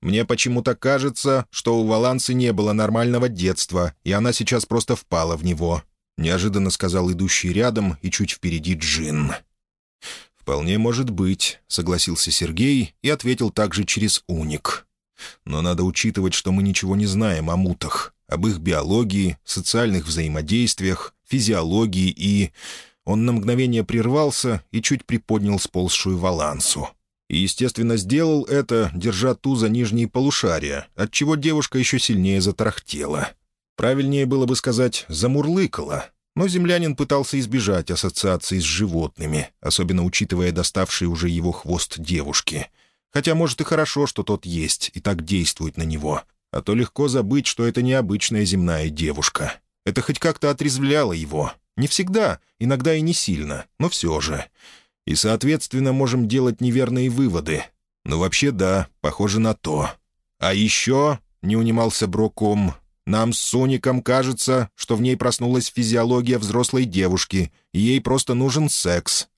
Мне почему-то кажется, что у Валансы не было нормального детства, и она сейчас просто впала в него», — неожиданно сказал идущий рядом и чуть впереди Джин. «Вполне может быть», — согласился Сергей и ответил также через уник. «Но надо учитывать, что мы ничего не знаем о мутах, об их биологии, социальных взаимодействиях, физиологии и...» Он на мгновение прервался и чуть приподнял сползшую валансу. И, естественно, сделал это, держа ту за нижние полушария, отчего девушка еще сильнее затарахтела. Правильнее было бы сказать «замурлыкала», но землянин пытался избежать ассоциаций с животными, особенно учитывая доставший уже его хвост девушки. Хотя, может, и хорошо, что тот есть и так действует на него. А то легко забыть, что это необычная земная девушка. Это хоть как-то отрезвляло его. Не всегда, иногда и не сильно, но все же. И, соответственно, можем делать неверные выводы. Но вообще да, похоже на то. А еще, — не унимался Броком, нам с Соником кажется, что в ней проснулась физиология взрослой девушки, и ей просто нужен секс».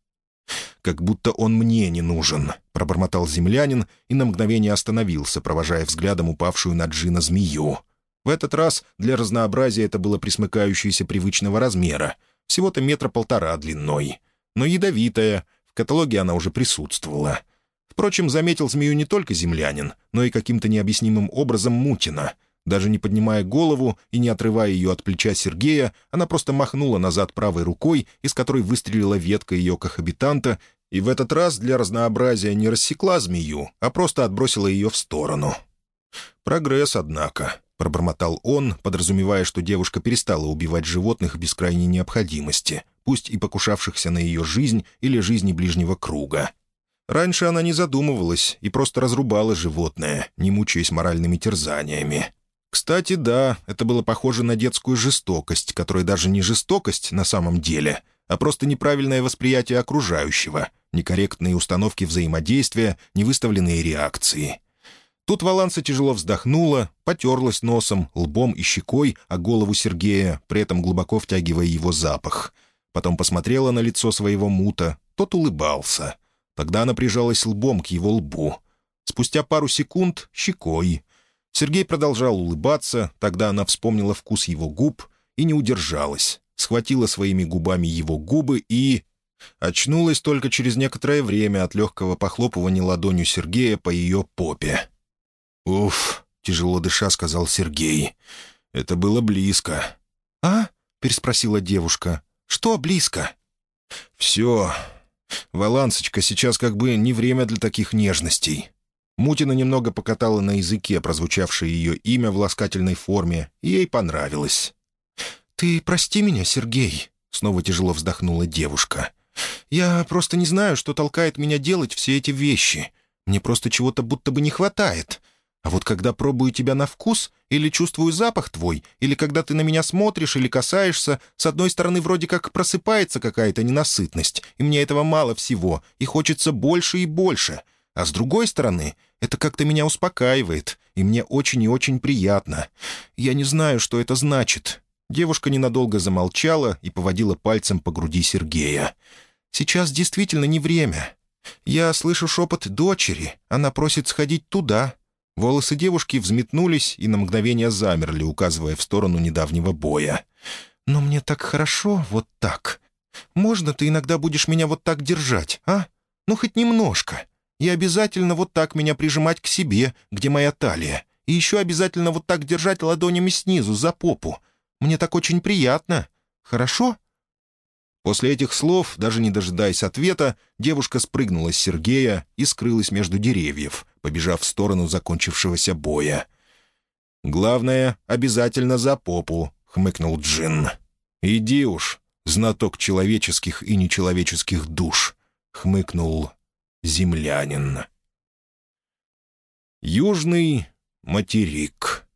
«Как будто он мне не нужен», — пробормотал землянин и на мгновение остановился, провожая взглядом упавшую на Джина змею. В этот раз для разнообразия это было присмыкающееся привычного размера, всего-то метра полтора длиной. Но ядовитая, в каталоге она уже присутствовала. Впрочем, заметил змею не только землянин, но и каким-то необъяснимым образом Мутина — даже не поднимая голову и не отрывая ее от плеча Сергея, она просто махнула назад правой рукой, из которой выстрелила ветка ее кохабитанта, и в этот раз для разнообразия не рассекла змею, а просто отбросила ее в сторону. «Прогресс, однако», — пробормотал он, подразумевая, что девушка перестала убивать животных без крайней необходимости, пусть и покушавшихся на ее жизнь или жизни ближнего круга. Раньше она не задумывалась и просто разрубала животное, не мучаясь моральными терзаниями. Кстати, да, это было похоже на детскую жестокость, которая даже не жестокость на самом деле, а просто неправильное восприятие окружающего, некорректные установки взаимодействия, невыставленные реакции. Тут Валанса тяжело вздохнула, потерлась носом, лбом и щекой о голову Сергея, при этом глубоко втягивая его запах. Потом посмотрела на лицо своего мута, тот улыбался — Тогда она прижалась лбом к его лбу. Спустя пару секунд — щекой. Сергей продолжал улыбаться, тогда она вспомнила вкус его губ и не удержалась. Схватила своими губами его губы и... Очнулась только через некоторое время от легкого похлопывания ладонью Сергея по ее попе. «Уф», — тяжело дыша сказал Сергей. «Это было близко». «А?» — переспросила девушка. «Что близко?» «Все. «Валансочка, сейчас как бы не время для таких нежностей». Мутина немного покатала на языке прозвучавшее ее имя в ласкательной форме, и ей понравилось. «Ты прости меня, Сергей», — снова тяжело вздохнула девушка. «Я просто не знаю, что толкает меня делать все эти вещи. Мне просто чего-то будто бы не хватает. А вот когда пробую тебя на вкус, или чувствую запах твой, или когда ты на меня смотришь или касаешься, с одной стороны вроде как просыпается какая-то ненасытность, и мне этого мало всего, и хочется больше и больше. А с другой стороны, это как-то меня успокаивает, и мне очень и очень приятно. Я не знаю, что это значит». Девушка ненадолго замолчала и поводила пальцем по груди Сергея. «Сейчас действительно не время. Я слышу шепот дочери. Она просит сходить туда, Волосы девушки взметнулись и на мгновение замерли, указывая в сторону недавнего боя. «Но мне так хорошо вот так. Можно ты иногда будешь меня вот так держать, а? Ну, хоть немножко. И обязательно вот так меня прижимать к себе, где моя талия. И еще обязательно вот так держать ладонями снизу, за попу. Мне так очень приятно. Хорошо?» После этих слов, даже не дожидаясь ответа, девушка спрыгнула с Сергея и скрылась между деревьев, побежав в сторону закончившегося боя. «Главное, обязательно за попу», — хмыкнул Джин. «Иди уж, знаток человеческих и нечеловеческих душ», — хмыкнул землянин. Южный материк.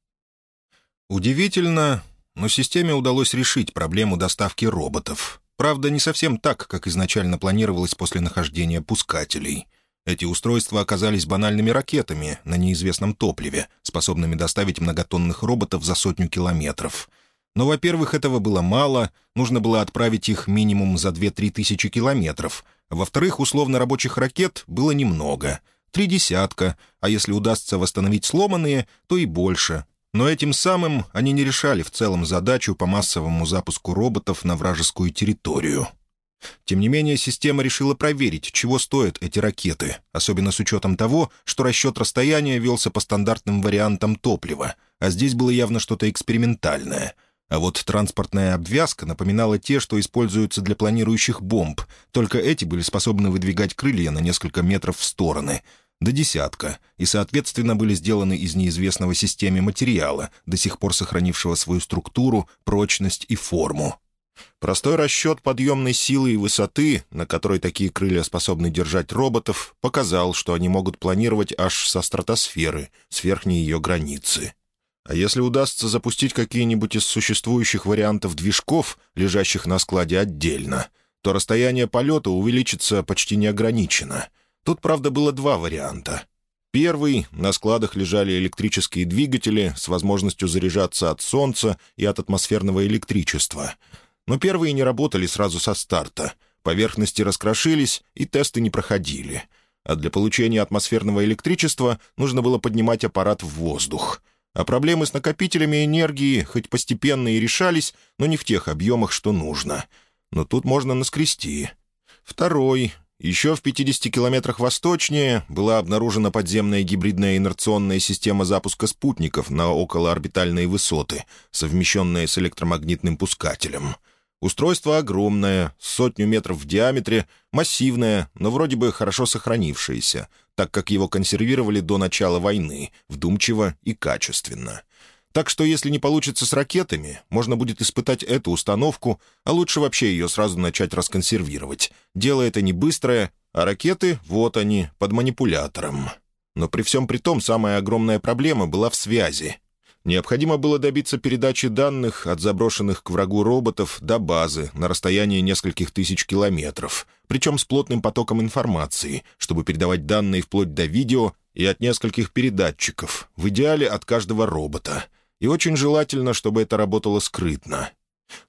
Удивительно, но системе удалось решить проблему доставки роботов. Правда, не совсем так, как изначально планировалось после нахождения пускателей. Эти устройства оказались банальными ракетами на неизвестном топливе, способными доставить многотонных роботов за сотню километров. Но, во-первых, этого было мало, нужно было отправить их минимум за 2-3 тысячи километров. Во-вторых, условно рабочих ракет было немного. Три десятка, а если удастся восстановить сломанные, то и больше, но этим самым они не решали в целом задачу по массовому запуску роботов на вражескую территорию. Тем не менее, система решила проверить, чего стоят эти ракеты, особенно с учетом того, что расчет расстояния велся по стандартным вариантам топлива, а здесь было явно что-то экспериментальное. А вот транспортная обвязка напоминала те, что используются для планирующих бомб, только эти были способны выдвигать крылья на несколько метров в стороны — до десятка, и, соответственно, были сделаны из неизвестного системе материала, до сих пор сохранившего свою структуру, прочность и форму. Простой расчет подъемной силы и высоты, на которой такие крылья способны держать роботов, показал, что они могут планировать аж со стратосферы, с верхней ее границы. А если удастся запустить какие-нибудь из существующих вариантов движков, лежащих на складе отдельно, то расстояние полета увеличится почти неограниченно — Тут, правда, было два варианта. Первый — на складах лежали электрические двигатели с возможностью заряжаться от солнца и от атмосферного электричества. Но первые не работали сразу со старта. Поверхности раскрошились, и тесты не проходили. А для получения атмосферного электричества нужно было поднимать аппарат в воздух. А проблемы с накопителями энергии хоть постепенно и решались, но не в тех объемах, что нужно. Но тут можно наскрести. Второй еще в 50 километрах восточнее была обнаружена подземная гибридная инерционная система запуска спутников на околоорбитальные высоты, совмещенная с электромагнитным пускателем. Устройство огромное, сотню метров в диаметре, массивное, но вроде бы хорошо сохранившееся, так как его консервировали до начала войны, вдумчиво и качественно. Так что если не получится с ракетами, можно будет испытать эту установку, а лучше вообще ее сразу начать расконсервировать. Дело это не быстрое, а ракеты, вот они, под манипулятором. Но при всем при том, самая огромная проблема была в связи. Необходимо было добиться передачи данных от заброшенных к врагу роботов до базы на расстоянии нескольких тысяч километров, причем с плотным потоком информации, чтобы передавать данные вплоть до видео и от нескольких передатчиков, в идеале от каждого робота. И очень желательно, чтобы это работало скрытно.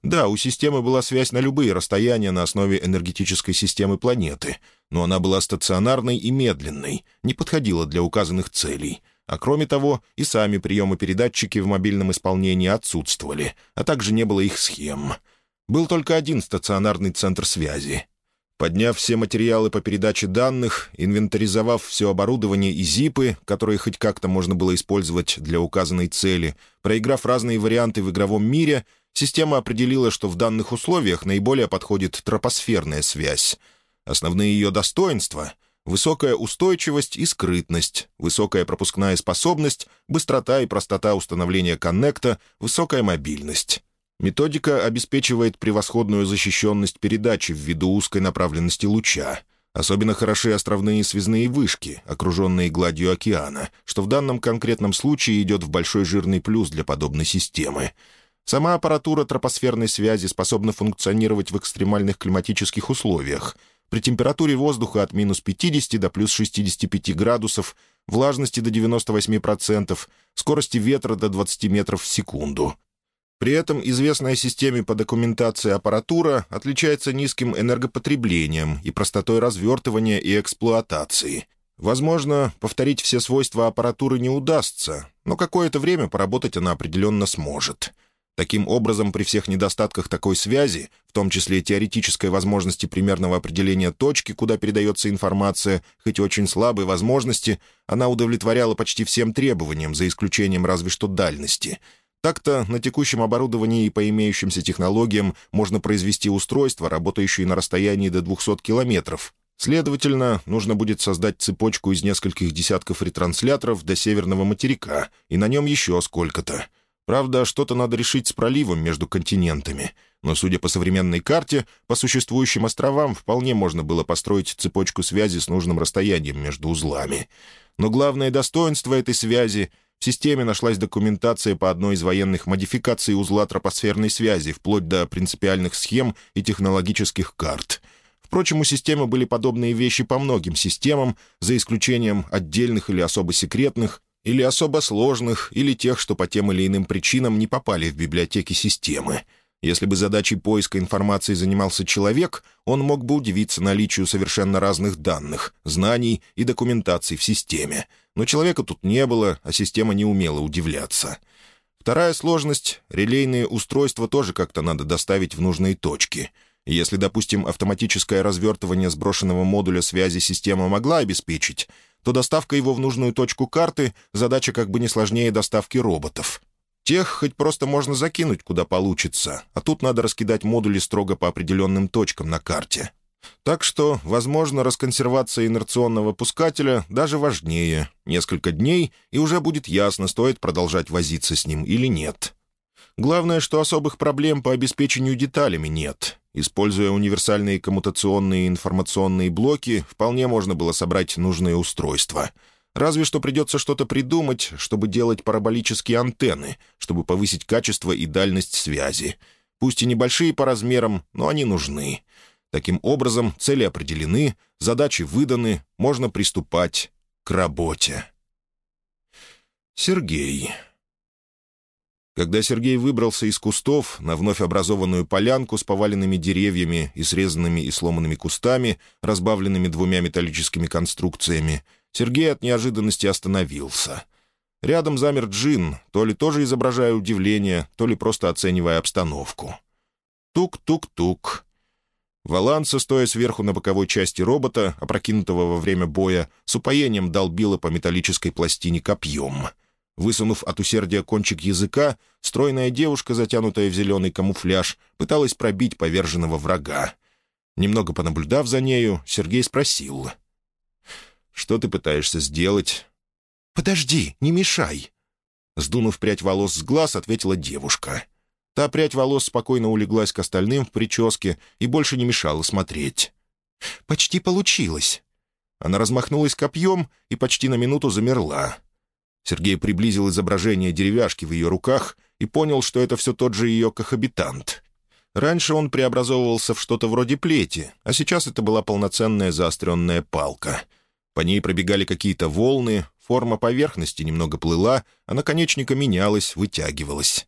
Да, у системы была связь на любые расстояния на основе энергетической системы планеты, но она была стационарной и медленной, не подходила для указанных целей — а кроме того, и сами приемы-передатчики в мобильном исполнении отсутствовали, а также не было их схем. Был только один стационарный центр связи. Подняв все материалы по передаче данных, инвентаризовав все оборудование и зипы, которые хоть как-то можно было использовать для указанной цели, проиграв разные варианты в игровом мире, система определила, что в данных условиях наиболее подходит тропосферная связь. Основные ее достоинства высокая устойчивость и скрытность, высокая пропускная способность, быстрота и простота установления коннекта, высокая мобильность. Методика обеспечивает превосходную защищенность передачи ввиду узкой направленности луча. Особенно хороши островные связные вышки, окруженные гладью океана, что в данном конкретном случае идет в большой жирный плюс для подобной системы. Сама аппаратура тропосферной связи способна функционировать в экстремальных климатических условиях — при температуре воздуха от минус 50 до плюс 65 градусов, влажности до 98%, скорости ветра до 20 метров в секунду. При этом известная системе по документации аппаратура отличается низким энергопотреблением и простотой развертывания и эксплуатации. Возможно, повторить все свойства аппаратуры не удастся, но какое-то время поработать она определенно сможет. Таким образом, при всех недостатках такой связи, в том числе теоретической возможности примерного определения точки, куда передается информация, хоть и очень слабой возможности, она удовлетворяла почти всем требованиям, за исключением разве что дальности. Так-то на текущем оборудовании и по имеющимся технологиям можно произвести устройства, работающие на расстоянии до 200 километров. Следовательно, нужно будет создать цепочку из нескольких десятков ретрансляторов до северного материка, и на нем еще сколько-то — Правда, что-то надо решить с проливом между континентами. Но, судя по современной карте, по существующим островам вполне можно было построить цепочку связи с нужным расстоянием между узлами. Но главное достоинство этой связи — в системе нашлась документация по одной из военных модификаций узла тропосферной связи, вплоть до принципиальных схем и технологических карт. Впрочем, у системы были подобные вещи по многим системам, за исключением отдельных или особо секретных, или особо сложных, или тех, что по тем или иным причинам не попали в библиотеки системы. Если бы задачей поиска информации занимался человек, он мог бы удивиться наличию совершенно разных данных, знаний и документаций в системе. Но человека тут не было, а система не умела удивляться. Вторая сложность — релейные устройства тоже как-то надо доставить в нужные точки. Если, допустим, автоматическое развертывание сброшенного модуля связи система могла обеспечить — то доставка его в нужную точку карты — задача как бы не сложнее доставки роботов. Тех хоть просто можно закинуть, куда получится, а тут надо раскидать модули строго по определенным точкам на карте. Так что, возможно, расконсервация инерционного пускателя даже важнее. Несколько дней, и уже будет ясно, стоит продолжать возиться с ним или нет. Главное, что особых проблем по обеспечению деталями нет. Используя универсальные коммутационные информационные блоки, вполне можно было собрать нужные устройства. Разве что придется что-то придумать, чтобы делать параболические антенны, чтобы повысить качество и дальность связи. Пусть и небольшие по размерам, но они нужны. Таким образом, цели определены, задачи выданы, можно приступать к работе. Сергей. Когда Сергей выбрался из кустов на вновь образованную полянку с поваленными деревьями и срезанными и сломанными кустами, разбавленными двумя металлическими конструкциями, Сергей от неожиданности остановился. Рядом замер Джин, то ли тоже изображая удивление, то ли просто оценивая обстановку. Тук-тук-тук. Валанса, стоя сверху на боковой части робота, опрокинутого во время боя, с упоением долбила по металлической пластине копьем — Высунув от усердия кончик языка, стройная девушка, затянутая в зеленый камуфляж, пыталась пробить поверженного врага. Немного понаблюдав за нею, Сергей спросил. «Что ты пытаешься сделать?» «Подожди, не мешай!» Сдунув прядь волос с глаз, ответила девушка. Та прядь волос спокойно улеглась к остальным в прическе и больше не мешала смотреть. «Почти получилось». Она размахнулась копьем и почти на минуту замерла. Сергей приблизил изображение деревяшки в ее руках и понял, что это все тот же ее кохабитант. Раньше он преобразовывался в что-то вроде плети, а сейчас это была полноценная заостренная палка. По ней пробегали какие-то волны, форма поверхности немного плыла, а наконечника менялась, вытягивалась.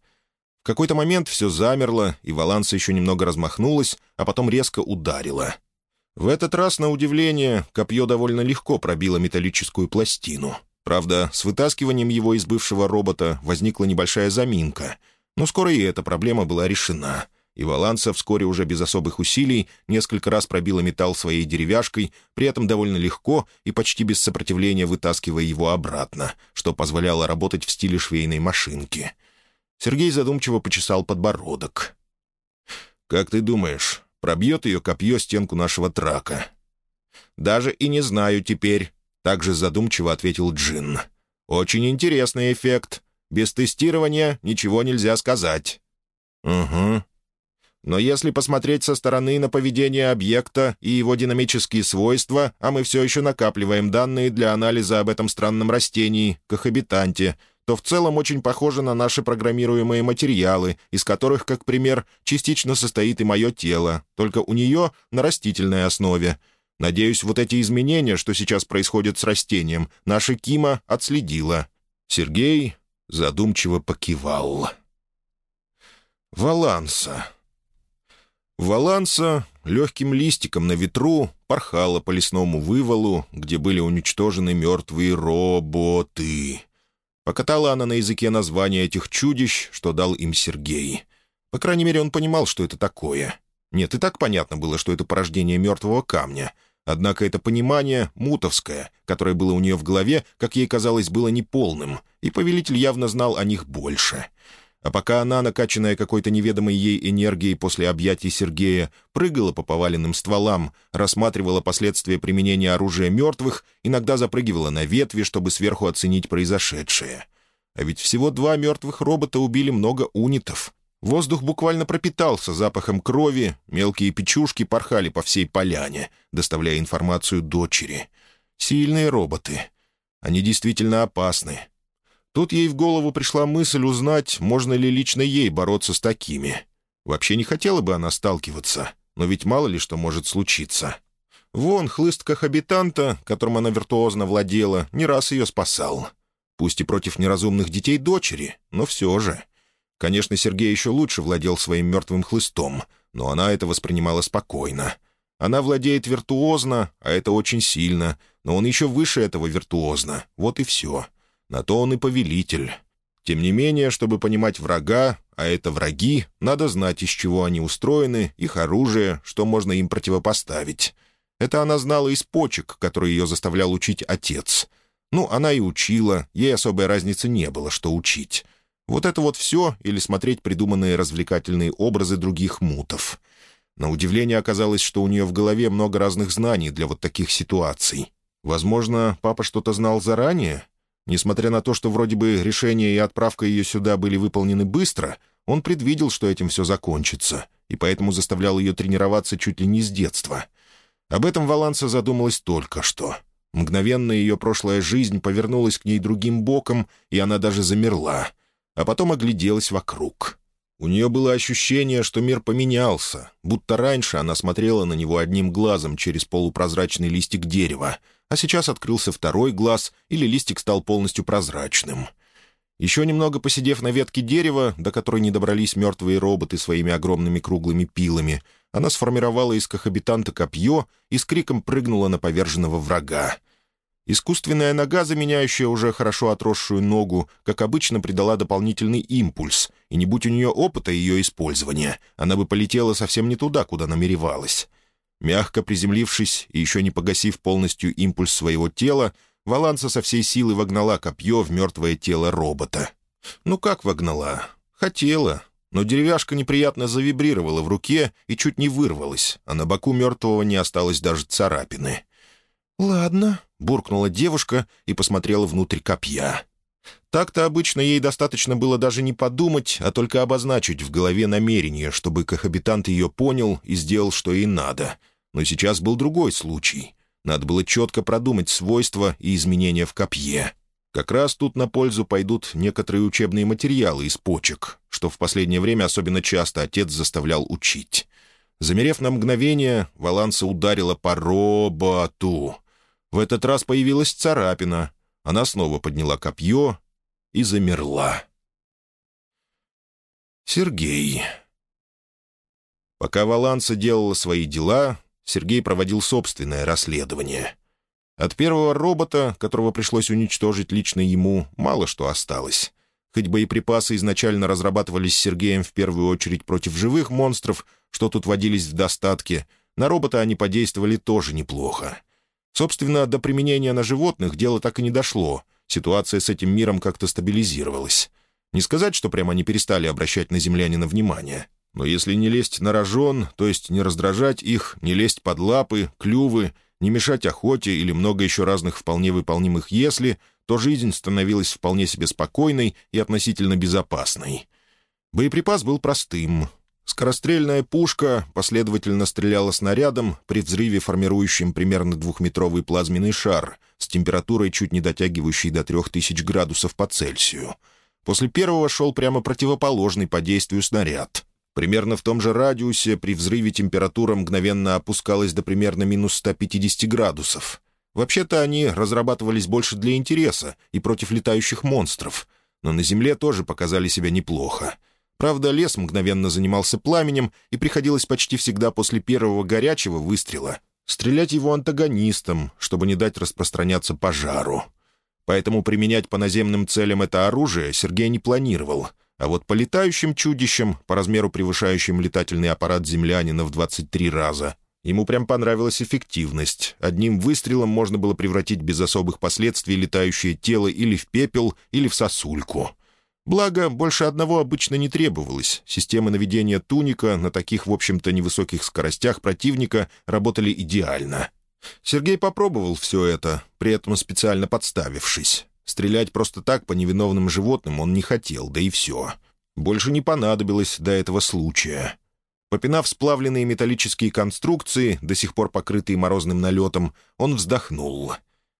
В какой-то момент все замерло, и валанса еще немного размахнулась, а потом резко ударила. В этот раз, на удивление, копье довольно легко пробило металлическую пластину. Правда, с вытаскиванием его из бывшего робота возникла небольшая заминка, но скоро и эта проблема была решена — и Валанса вскоре уже без особых усилий несколько раз пробила металл своей деревяшкой, при этом довольно легко и почти без сопротивления вытаскивая его обратно, что позволяло работать в стиле швейной машинки. Сергей задумчиво почесал подбородок. «Как ты думаешь, пробьет ее копье стенку нашего трака?» «Даже и не знаю теперь», — также задумчиво ответил Джин. «Очень интересный эффект. Без тестирования ничего нельзя сказать». «Угу», но если посмотреть со стороны на поведение объекта и его динамические свойства, а мы все еще накапливаем данные для анализа об этом странном растении, кохабитанте, то в целом очень похоже на наши программируемые материалы, из которых, как пример, частично состоит и мое тело, только у нее на растительной основе. Надеюсь, вот эти изменения, что сейчас происходят с растением, наша Кима отследила. Сергей задумчиво покивал. «Валанса», Валанса легким листиком на ветру порхала по лесному вывалу, где были уничтожены мертвые роботы. Покатала она на языке названия этих чудищ, что дал им Сергей. По крайней мере, он понимал, что это такое. Нет, и так понятно было, что это порождение мертвого камня. Однако это понимание мутовское, которое было у нее в голове, как ей казалось, было неполным, и повелитель явно знал о них больше — а пока она, накачанная какой-то неведомой ей энергией после объятий Сергея, прыгала по поваленным стволам, рассматривала последствия применения оружия мертвых, иногда запрыгивала на ветви, чтобы сверху оценить произошедшее. А ведь всего два мертвых робота убили много унитов. Воздух буквально пропитался запахом крови, мелкие печушки порхали по всей поляне, доставляя информацию дочери. Сильные роботы. Они действительно опасны. Тут ей в голову пришла мысль узнать, можно ли лично ей бороться с такими. Вообще не хотела бы она сталкиваться, но ведь мало ли что может случиться. Вон хлыст кохабитанта, которым она виртуозно владела, не раз ее спасал. Пусть и против неразумных детей дочери, но все же. Конечно, Сергей еще лучше владел своим мертвым хлыстом, но она это воспринимала спокойно. Она владеет виртуозно, а это очень сильно, но он еще выше этого виртуозно, вот и все. На то он и повелитель. Тем не менее, чтобы понимать врага, а это враги, надо знать, из чего они устроены, их оружие, что можно им противопоставить. Это она знала из почек, которые ее заставлял учить отец. Ну, она и учила, ей особой разницы не было, что учить. Вот это вот все, или смотреть придуманные развлекательные образы других мутов. На удивление оказалось, что у нее в голове много разных знаний для вот таких ситуаций. Возможно, папа что-то знал заранее, Несмотря на то, что вроде бы решение и отправка ее сюда были выполнены быстро, он предвидел, что этим все закончится, и поэтому заставлял ее тренироваться чуть ли не с детства. Об этом Валанса задумалась только что. Мгновенно ее прошлая жизнь повернулась к ней другим боком, и она даже замерла, а потом огляделась вокруг. У нее было ощущение, что мир поменялся, будто раньше она смотрела на него одним глазом через полупрозрачный листик дерева — а сейчас открылся второй глаз, или листик стал полностью прозрачным. Еще немного посидев на ветке дерева, до которой не добрались мертвые роботы своими огромными круглыми пилами, она сформировала из кохабитанта копье и с криком прыгнула на поверженного врага. Искусственная нога, заменяющая уже хорошо отросшую ногу, как обычно, придала дополнительный импульс, и не будь у нее опыта ее использования, она бы полетела совсем не туда, куда намеревалась. Мягко приземлившись и еще не погасив полностью импульс своего тела, Валанса со всей силы вогнала копье в мертвое тело робота. Ну как вогнала? Хотела. Но деревяшка неприятно завибрировала в руке и чуть не вырвалась, а на боку мертвого не осталось даже царапины. «Ладно», — буркнула девушка и посмотрела внутрь копья. Так-то обычно ей достаточно было даже не подумать, а только обозначить в голове намерение, чтобы кохабитант ее понял и сделал, что ей надо. Но сейчас был другой случай. Надо было четко продумать свойства и изменения в копье. Как раз тут на пользу пойдут некоторые учебные материалы из почек, что в последнее время особенно часто отец заставлял учить. Замерев на мгновение, Валанса ударила по роботу. В этот раз появилась царапина. Она снова подняла копье и замерла. Сергей. Пока Валанса делала свои дела, Сергей проводил собственное расследование. От первого робота, которого пришлось уничтожить лично ему, мало что осталось. Хоть боеприпасы изначально разрабатывались Сергеем в первую очередь против живых монстров, что тут водились в достатке, на робота они подействовали тоже неплохо. Собственно, до применения на животных дело так и не дошло — ситуация с этим миром как-то стабилизировалась. Не сказать, что прямо они перестали обращать на землянина внимание. Но если не лезть на рожон, то есть не раздражать их, не лезть под лапы, клювы, не мешать охоте или много еще разных вполне выполнимых «если», то жизнь становилась вполне себе спокойной и относительно безопасной. Боеприпас был простым. Скорострельная пушка последовательно стреляла снарядом при взрыве, формирующем примерно двухметровый плазменный шар с температурой, чуть не дотягивающей до 3000 градусов по Цельсию. После первого шел прямо противоположный по действию снаряд. Примерно в том же радиусе при взрыве температура мгновенно опускалась до примерно минус 150 градусов. Вообще-то они разрабатывались больше для интереса и против летающих монстров, но на Земле тоже показали себя неплохо — Правда, лес мгновенно занимался пламенем, и приходилось почти всегда после первого горячего выстрела стрелять его антагонистом, чтобы не дать распространяться пожару. Поэтому применять по наземным целям это оружие Сергей не планировал, а вот по летающим чудищам, по размеру превышающим летательный аппарат землянина в 23 раза, ему прям понравилась эффективность. Одним выстрелом можно было превратить без особых последствий летающее тело или в пепел, или в сосульку — Благо, больше одного обычно не требовалось. Системы наведения туника на таких, в общем-то, невысоких скоростях противника работали идеально. Сергей попробовал все это, при этом специально подставившись. Стрелять просто так по невиновным животным он не хотел, да и все. Больше не понадобилось до этого случая. Попинав сплавленные металлические конструкции, до сих пор покрытые морозным налетом, он вздохнул.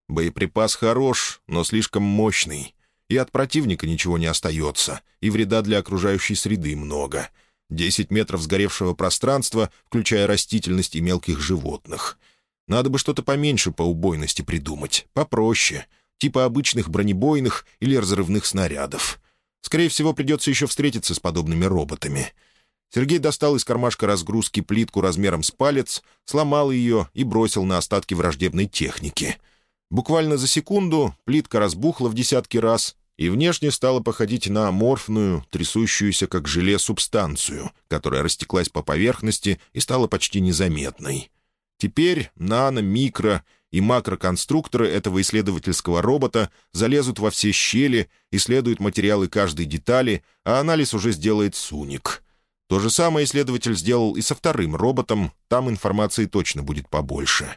Боеприпас хорош, но слишком мощный и от противника ничего не остается, и вреда для окружающей среды много. Десять метров сгоревшего пространства, включая растительность и мелких животных. Надо бы что-то поменьше по убойности придумать, попроще, типа обычных бронебойных или разрывных снарядов. Скорее всего, придется еще встретиться с подобными роботами. Сергей достал из кармашка разгрузки плитку размером с палец, сломал ее и бросил на остатки враждебной техники — Буквально за секунду плитка разбухла в десятки раз и внешне стала походить на аморфную, трясущуюся как желе субстанцию, которая растеклась по поверхности и стала почти незаметной. Теперь нано, микро и макроконструкторы этого исследовательского робота залезут во все щели, исследуют материалы каждой детали, а анализ уже сделает Суник. То же самое исследователь сделал и со вторым роботом, там информации точно будет побольше.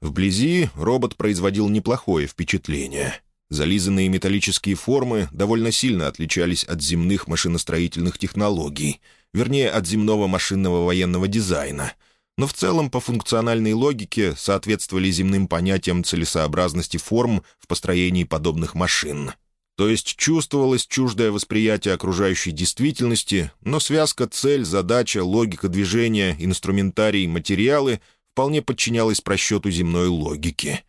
Вблизи робот производил неплохое впечатление. Зализанные металлические формы довольно сильно отличались от земных машиностроительных технологий, вернее, от земного машинного военного дизайна, но в целом по функциональной логике соответствовали земным понятиям целесообразности форм в построении подобных машин. То есть чувствовалось чуждое восприятие окружающей действительности, но связка цель, задача, логика движения, инструментарий, материалы — вполне подчинялась просчету земной логики.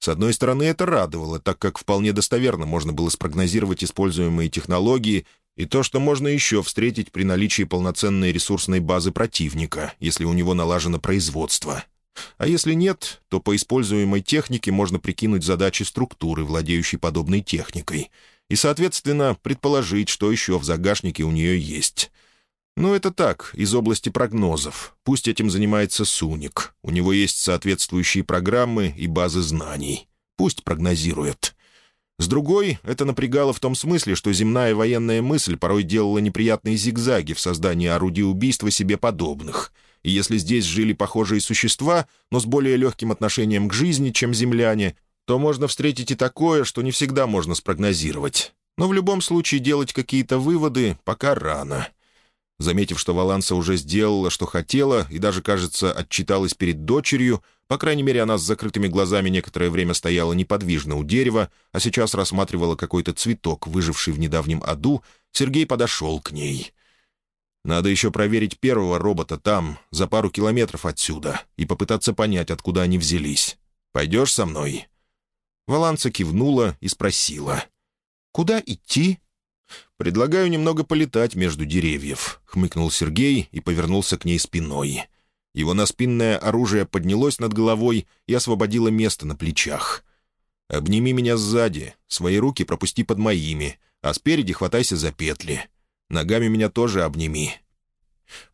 С одной стороны, это радовало, так как вполне достоверно можно было спрогнозировать используемые технологии и то, что можно еще встретить при наличии полноценной ресурсной базы противника, если у него налажено производство. А если нет, то по используемой технике можно прикинуть задачи структуры, владеющей подобной техникой, и, соответственно, предположить, что еще в загашнике у нее есть. Но это так, из области прогнозов. Пусть этим занимается Суник. У него есть соответствующие программы и базы знаний. Пусть прогнозирует. С другой, это напрягало в том смысле, что земная военная мысль порой делала неприятные зигзаги в создании орудий убийства себе подобных. И если здесь жили похожие существа, но с более легким отношением к жизни, чем земляне, то можно встретить и такое, что не всегда можно спрогнозировать. Но в любом случае делать какие-то выводы пока рано. Заметив, что Валанса уже сделала, что хотела, и даже, кажется, отчиталась перед дочерью, по крайней мере, она с закрытыми глазами некоторое время стояла неподвижно у дерева, а сейчас рассматривала какой-то цветок, выживший в недавнем аду, Сергей подошел к ней. «Надо еще проверить первого робота там, за пару километров отсюда, и попытаться понять, откуда они взялись. Пойдешь со мной?» Валанса кивнула и спросила. «Куда идти?» «Предлагаю немного полетать между деревьев», — хмыкнул Сергей и повернулся к ней спиной. Его наспинное оружие поднялось над головой и освободило место на плечах. «Обними меня сзади, свои руки пропусти под моими, а спереди хватайся за петли. Ногами меня тоже обними».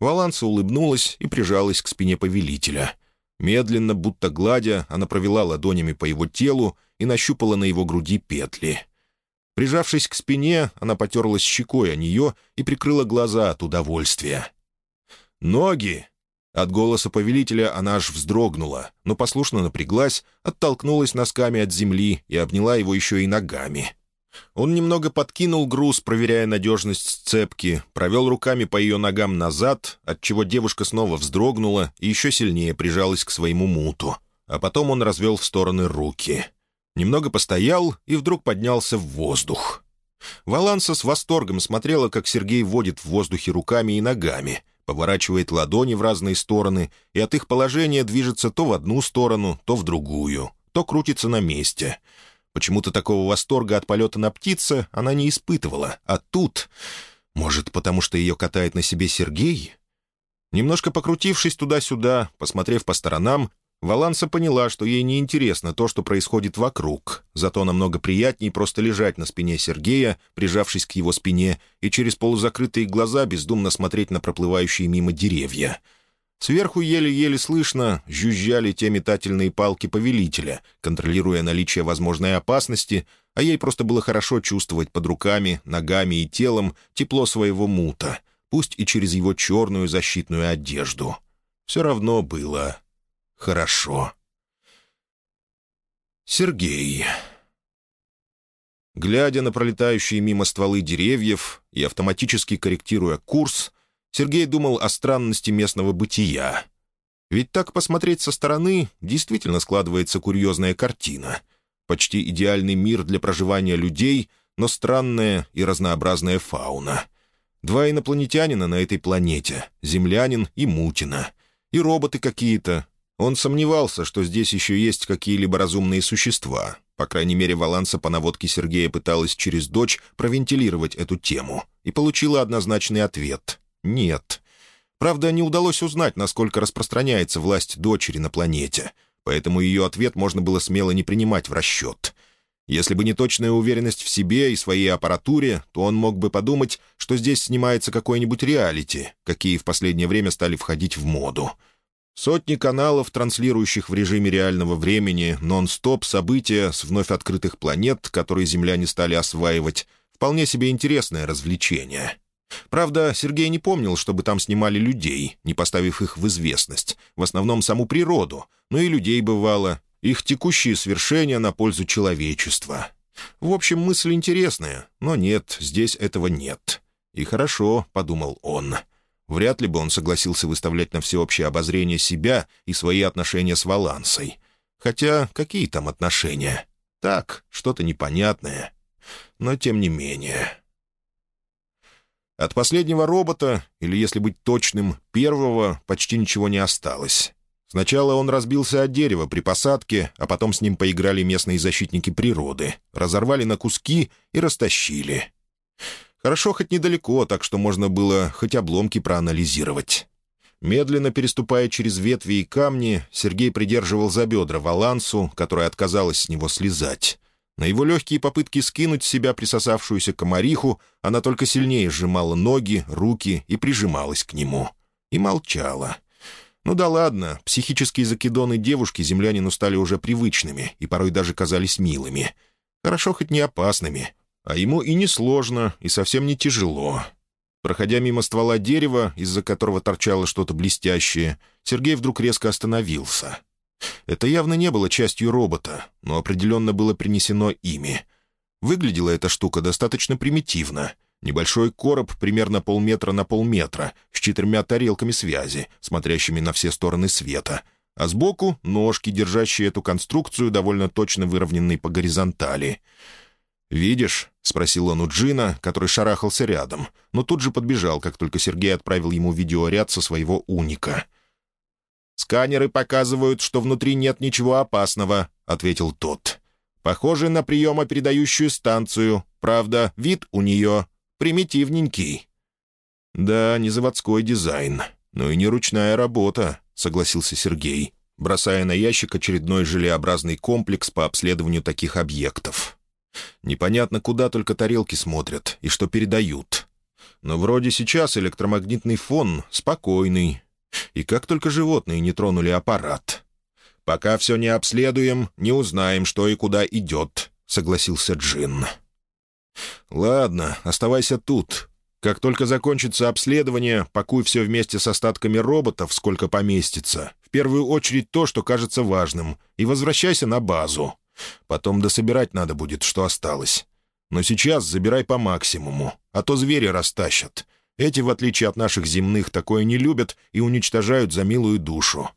Валанса улыбнулась и прижалась к спине повелителя. Медленно, будто гладя, она провела ладонями по его телу и нащупала на его груди петли — Прижавшись к спине, она потерлась щекой о нее и прикрыла глаза от удовольствия. «Ноги!» От голоса повелителя она аж вздрогнула, но послушно напряглась, оттолкнулась носками от земли и обняла его еще и ногами. Он немного подкинул груз, проверяя надежность сцепки, провел руками по ее ногам назад, отчего девушка снова вздрогнула и еще сильнее прижалась к своему муту. А потом он развел в стороны руки — Немного постоял и вдруг поднялся в воздух. Валанса с восторгом смотрела, как Сергей водит в воздухе руками и ногами, поворачивает ладони в разные стороны и от их положения движется то в одну сторону, то в другую, то крутится на месте. Почему-то такого восторга от полета на птице она не испытывала, а тут... Может, потому что ее катает на себе Сергей? Немножко покрутившись туда-сюда, посмотрев по сторонам, Валанса поняла, что ей не интересно то, что происходит вокруг, зато намного приятнее просто лежать на спине Сергея, прижавшись к его спине, и через полузакрытые глаза бездумно смотреть на проплывающие мимо деревья. Сверху еле-еле слышно жужжали те метательные палки повелителя, контролируя наличие возможной опасности, а ей просто было хорошо чувствовать под руками, ногами и телом тепло своего мута, пусть и через его черную защитную одежду. Все равно было хорошо. Сергей. Глядя на пролетающие мимо стволы деревьев и автоматически корректируя курс, Сергей думал о странности местного бытия. Ведь так посмотреть со стороны действительно складывается курьезная картина. Почти идеальный мир для проживания людей, но странная и разнообразная фауна. Два инопланетянина на этой планете — землянин и Мутина. И роботы какие-то, он сомневался, что здесь еще есть какие-либо разумные существа. По крайней мере, Валанса по наводке Сергея пыталась через дочь провентилировать эту тему и получила однозначный ответ — нет. Правда, не удалось узнать, насколько распространяется власть дочери на планете, поэтому ее ответ можно было смело не принимать в расчет. Если бы не точная уверенность в себе и своей аппаратуре, то он мог бы подумать, что здесь снимается какой-нибудь реалити, какие в последнее время стали входить в моду — Сотни каналов, транслирующих в режиме реального времени нон-стоп события с вновь открытых планет, которые земляне стали осваивать, вполне себе интересное развлечение. Правда, Сергей не помнил, чтобы там снимали людей, не поставив их в известность, в основном саму природу, но и людей бывало, их текущие свершения на пользу человечества. В общем, мысль интересная, но нет, здесь этого нет. И хорошо, — подумал он, — Вряд ли бы он согласился выставлять на всеобщее обозрение себя и свои отношения с Валансой. Хотя какие там отношения? Так, что-то непонятное. Но тем не менее... От последнего робота, или, если быть точным, первого, почти ничего не осталось. Сначала он разбился от дерева при посадке, а потом с ним поиграли местные защитники природы, разорвали на куски и растащили. Хорошо хоть недалеко, так что можно было хоть обломки проанализировать. Медленно переступая через ветви и камни, Сергей придерживал за бедра Валансу, которая отказалась с него слезать. На его легкие попытки скинуть с себя присосавшуюся комариху, она только сильнее сжимала ноги, руки и прижималась к нему. И молчала. Ну да ладно, психические закидоны девушки землянину стали уже привычными и порой даже казались милыми. Хорошо хоть не опасными, а ему и не сложно, и совсем не тяжело. Проходя мимо ствола дерева, из-за которого торчало что-то блестящее, Сергей вдруг резко остановился. Это явно не было частью робота, но определенно было принесено ими. Выглядела эта штука достаточно примитивно. Небольшой короб примерно полметра на полметра, с четырьмя тарелками связи, смотрящими на все стороны света, а сбоку — ножки, держащие эту конструкцию, довольно точно выровненной по горизонтали. «Видишь?» — спросил он у Джина, который шарахался рядом, но тут же подбежал, как только Сергей отправил ему видеоряд со своего уника. «Сканеры показывают, что внутри нет ничего опасного», — ответил тот. «Похоже на приемопередающую станцию. Правда, вид у нее примитивненький». «Да, не заводской дизайн, но и не ручная работа», — согласился Сергей, бросая на ящик очередной желеобразный комплекс по обследованию таких объектов. Непонятно, куда только тарелки смотрят и что передают. Но вроде сейчас электромагнитный фон спокойный. И как только животные не тронули аппарат. «Пока все не обследуем, не узнаем, что и куда идет», — согласился Джин. «Ладно, оставайся тут. Как только закончится обследование, пакуй все вместе с остатками роботов, сколько поместится. В первую очередь то, что кажется важным, и возвращайся на базу. Потом дособирать надо будет, что осталось. Но сейчас забирай по максимуму, а то звери растащат. Эти, в отличие от наших земных, такое не любят и уничтожают за милую душу.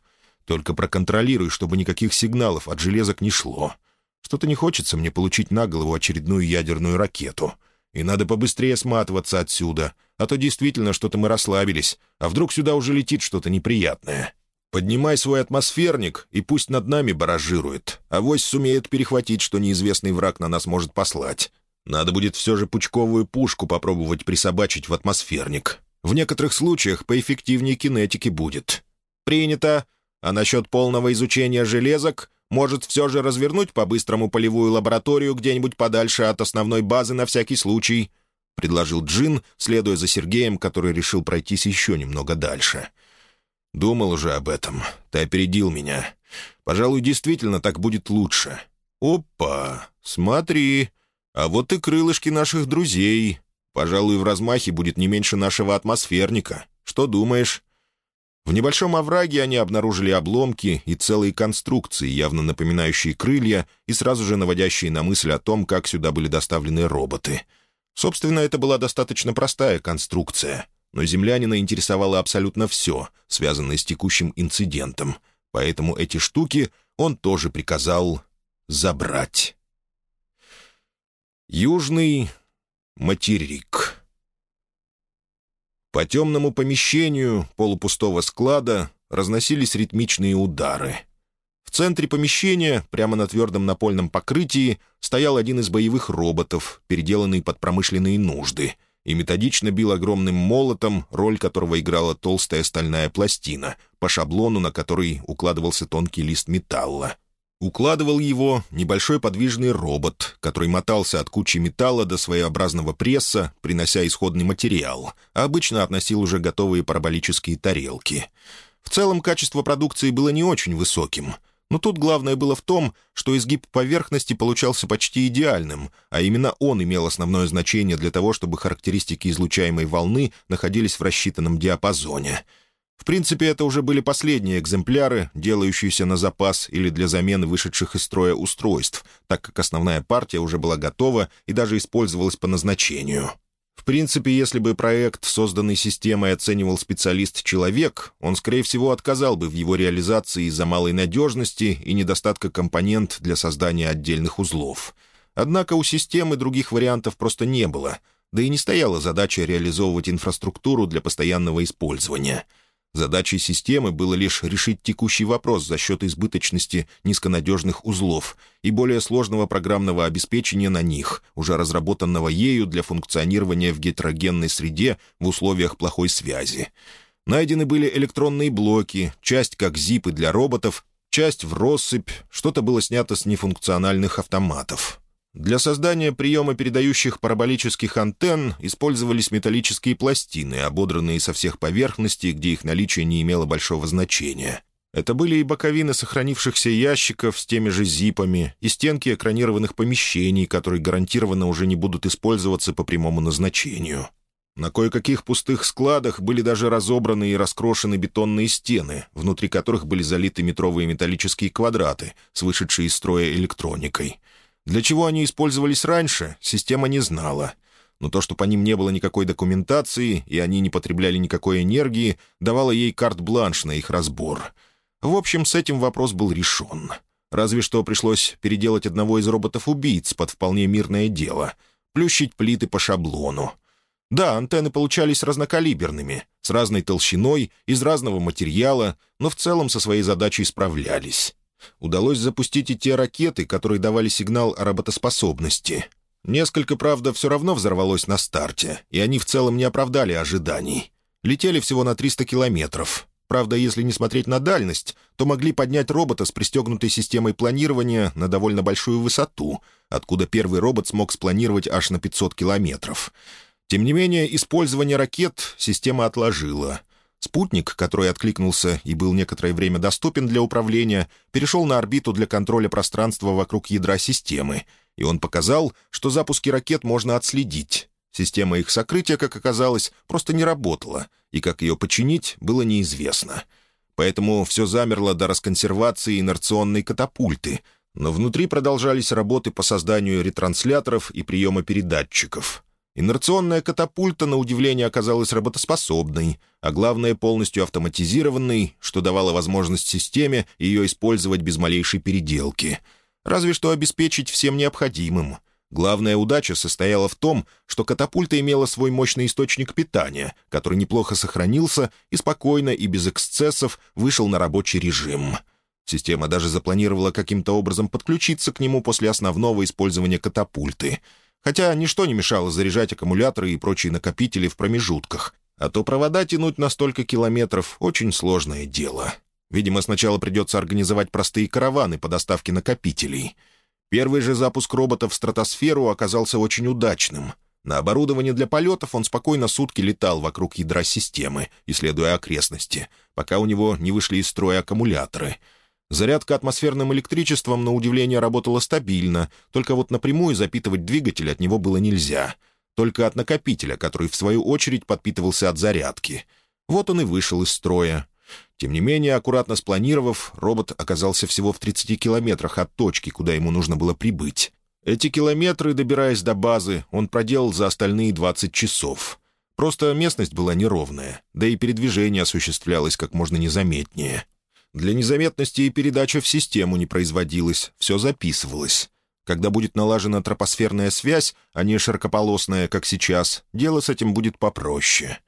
Только проконтролируй, чтобы никаких сигналов от железок не шло. Что-то не хочется мне получить на голову очередную ядерную ракету. И надо побыстрее сматываться отсюда, а то действительно что-то мы расслабились, а вдруг сюда уже летит что-то неприятное. Поднимай свой атмосферник, и пусть над нами баражирует. Авось сумеет перехватить, что неизвестный враг на нас может послать. Надо будет все же пучковую пушку попробовать присобачить в атмосферник. В некоторых случаях поэффективнее кинетики будет. Принято. А насчет полного изучения железок может все же развернуть по-быстрому полевую лабораторию где-нибудь подальше от основной базы на всякий случай?» — предложил Джин, следуя за Сергеем, который решил пройтись еще немного дальше. «Думал уже об этом. Ты опередил меня. Пожалуй, действительно так будет лучше. Опа! Смотри! А вот и крылышки наших друзей. Пожалуй, в размахе будет не меньше нашего атмосферника. Что думаешь?» В небольшом овраге они обнаружили обломки и целые конструкции, явно напоминающие крылья и сразу же наводящие на мысль о том, как сюда были доставлены роботы. Собственно, это была достаточно простая конструкция, но землянина интересовало абсолютно все, связанное с текущим инцидентом, поэтому эти штуки он тоже приказал забрать. Южный материк по темному помещению полупустого склада разносились ритмичные удары. В центре помещения, прямо на твердом напольном покрытии, стоял один из боевых роботов, переделанный под промышленные нужды, и методично бил огромным молотом, роль которого играла толстая стальная пластина, по шаблону, на который укладывался тонкий лист металла — Укладывал его небольшой подвижный робот, который мотался от кучи металла до своеобразного пресса, принося исходный материал, а обычно относил уже готовые параболические тарелки. В целом качество продукции было не очень высоким, но тут главное было в том, что изгиб поверхности получался почти идеальным, а именно он имел основное значение для того, чтобы характеристики излучаемой волны находились в рассчитанном диапазоне — в принципе, это уже были последние экземпляры, делающиеся на запас или для замены вышедших из строя устройств, так как основная партия уже была готова и даже использовалась по назначению. В принципе, если бы проект, созданный системой, оценивал специалист-человек, он, скорее всего, отказал бы в его реализации из-за малой надежности и недостатка компонент для создания отдельных узлов. Однако у системы других вариантов просто не было, да и не стояла задача реализовывать инфраструктуру для постоянного использования — Задачей системы было лишь решить текущий вопрос за счет избыточности низконадежных узлов и более сложного программного обеспечения на них, уже разработанного ею для функционирования в гетерогенной среде в условиях плохой связи. Найдены были электронные блоки, часть как зипы для роботов, часть в россыпь, что-то было снято с нефункциональных автоматов. Для создания приема передающих параболических антенн использовались металлические пластины, ободранные со всех поверхностей, где их наличие не имело большого значения. Это были и боковины сохранившихся ящиков с теми же зипами, и стенки экранированных помещений, которые гарантированно уже не будут использоваться по прямому назначению. На кое-каких пустых складах были даже разобраны и раскрошены бетонные стены, внутри которых были залиты метровые металлические квадраты с вышедшей из строя электроникой — Для чего они использовались раньше, система не знала. Но то, что по ним не было никакой документации, и они не потребляли никакой энергии, давало ей карт-бланш на их разбор. В общем, с этим вопрос был решен. Разве что пришлось переделать одного из роботов-убийц под вполне мирное дело — плющить плиты по шаблону. Да, антенны получались разнокалиберными, с разной толщиной, из разного материала, но в целом со своей задачей справлялись. Удалось запустить и те ракеты, которые давали сигнал о работоспособности. Несколько, правда, все равно взорвалось на старте, и они в целом не оправдали ожиданий. Летели всего на 300 километров. Правда, если не смотреть на дальность, то могли поднять робота с пристегнутой системой планирования на довольно большую высоту, откуда первый робот смог спланировать аж на 500 километров. Тем не менее, использование ракет система отложила. Спутник, который откликнулся и был некоторое время доступен для управления, перешел на орбиту для контроля пространства вокруг ядра системы, и он показал, что запуски ракет можно отследить. Система их сокрытия, как оказалось, просто не работала, и как ее починить, было неизвестно. Поэтому все замерло до расконсервации инерционной катапульты, но внутри продолжались работы по созданию ретрансляторов и приема передатчиков. Инерционная катапульта, на удивление, оказалась работоспособной, а главное, полностью автоматизированной, что давало возможность системе ее использовать без малейшей переделки. Разве что обеспечить всем необходимым. Главная удача состояла в том, что катапульта имела свой мощный источник питания, который неплохо сохранился и спокойно и без эксцессов вышел на рабочий режим. Система даже запланировала каким-то образом подключиться к нему после основного использования катапульты — хотя ничто не мешало заряжать аккумуляторы и прочие накопители в промежутках, а то провода тянуть на столько километров — очень сложное дело. Видимо, сначала придется организовать простые караваны по доставке накопителей. Первый же запуск робота в стратосферу оказался очень удачным. На оборудование для полетов он спокойно сутки летал вокруг ядра системы, исследуя окрестности, пока у него не вышли из строя аккумуляторы — Зарядка атмосферным электричеством, на удивление, работала стабильно, только вот напрямую запитывать двигатель от него было нельзя. Только от накопителя, который, в свою очередь, подпитывался от зарядки. Вот он и вышел из строя. Тем не менее, аккуратно спланировав, робот оказался всего в 30 километрах от точки, куда ему нужно было прибыть. Эти километры, добираясь до базы, он проделал за остальные 20 часов. Просто местность была неровная, да и передвижение осуществлялось как можно незаметнее. Для незаметности и передача в систему не производилась, все записывалось. Когда будет налажена тропосферная связь, а не широкополосная, как сейчас, дело с этим будет попроще.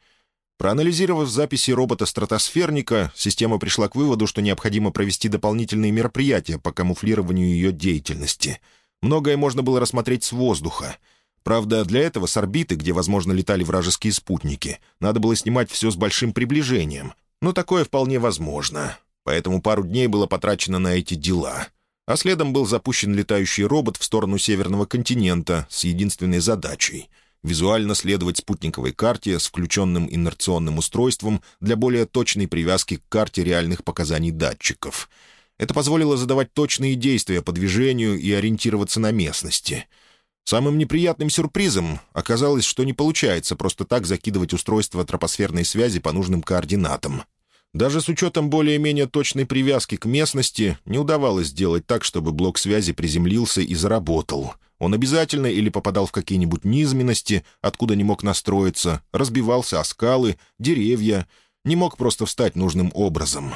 Проанализировав записи робота-стратосферника, система пришла к выводу, что необходимо провести дополнительные мероприятия по камуфлированию ее деятельности. Многое можно было рассмотреть с воздуха. Правда, для этого с орбиты, где, возможно, летали вражеские спутники, надо было снимать все с большим приближением. Но такое вполне возможно поэтому пару дней было потрачено на эти дела. А следом был запущен летающий робот в сторону северного континента с единственной задачей — визуально следовать спутниковой карте с включенным инерционным устройством для более точной привязки к карте реальных показаний датчиков. Это позволило задавать точные действия по движению и ориентироваться на местности — Самым неприятным сюрпризом оказалось, что не получается просто так закидывать устройство тропосферной связи по нужным координатам. Даже с учетом более-менее точной привязки к местности не удавалось сделать так, чтобы блок связи приземлился и заработал. Он обязательно или попадал в какие-нибудь низменности, откуда не мог настроиться, разбивался о скалы, деревья, не мог просто встать нужным образом.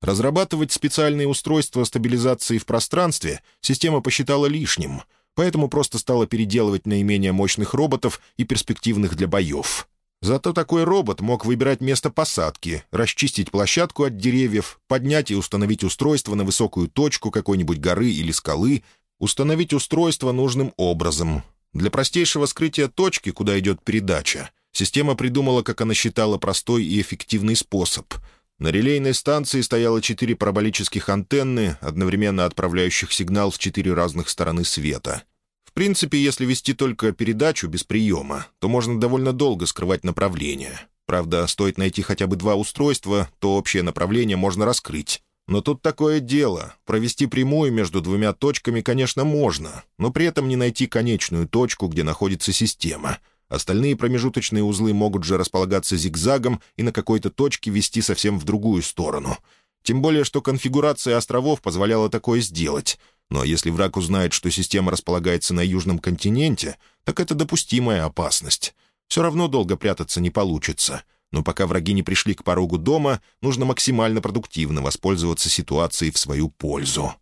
Разрабатывать специальные устройства стабилизации в пространстве система посчитала лишним, поэтому просто стала переделывать наименее мощных роботов и перспективных для боев. Зато такой робот мог выбирать место посадки, расчистить площадку от деревьев, поднять и установить устройство на высокую точку какой-нибудь горы или скалы, установить устройство нужным образом. Для простейшего скрытия точки, куда идет передача, система придумала, как она считала, простой и эффективный способ. На релейной станции стояло четыре параболических антенны, одновременно отправляющих сигнал в четыре разных стороны света — в принципе, если вести только передачу без приема, то можно довольно долго скрывать направление. Правда, стоит найти хотя бы два устройства, то общее направление можно раскрыть. Но тут такое дело. Провести прямую между двумя точками, конечно, можно, но при этом не найти конечную точку, где находится система. Остальные промежуточные узлы могут же располагаться зигзагом и на какой-то точке вести совсем в другую сторону. Тем более, что конфигурация островов позволяла такое сделать — Но если враг узнает, что система располагается на южном континенте, так это допустимая опасность. Все равно долго прятаться не получится. Но пока враги не пришли к порогу дома, нужно максимально продуктивно воспользоваться ситуацией в свою пользу.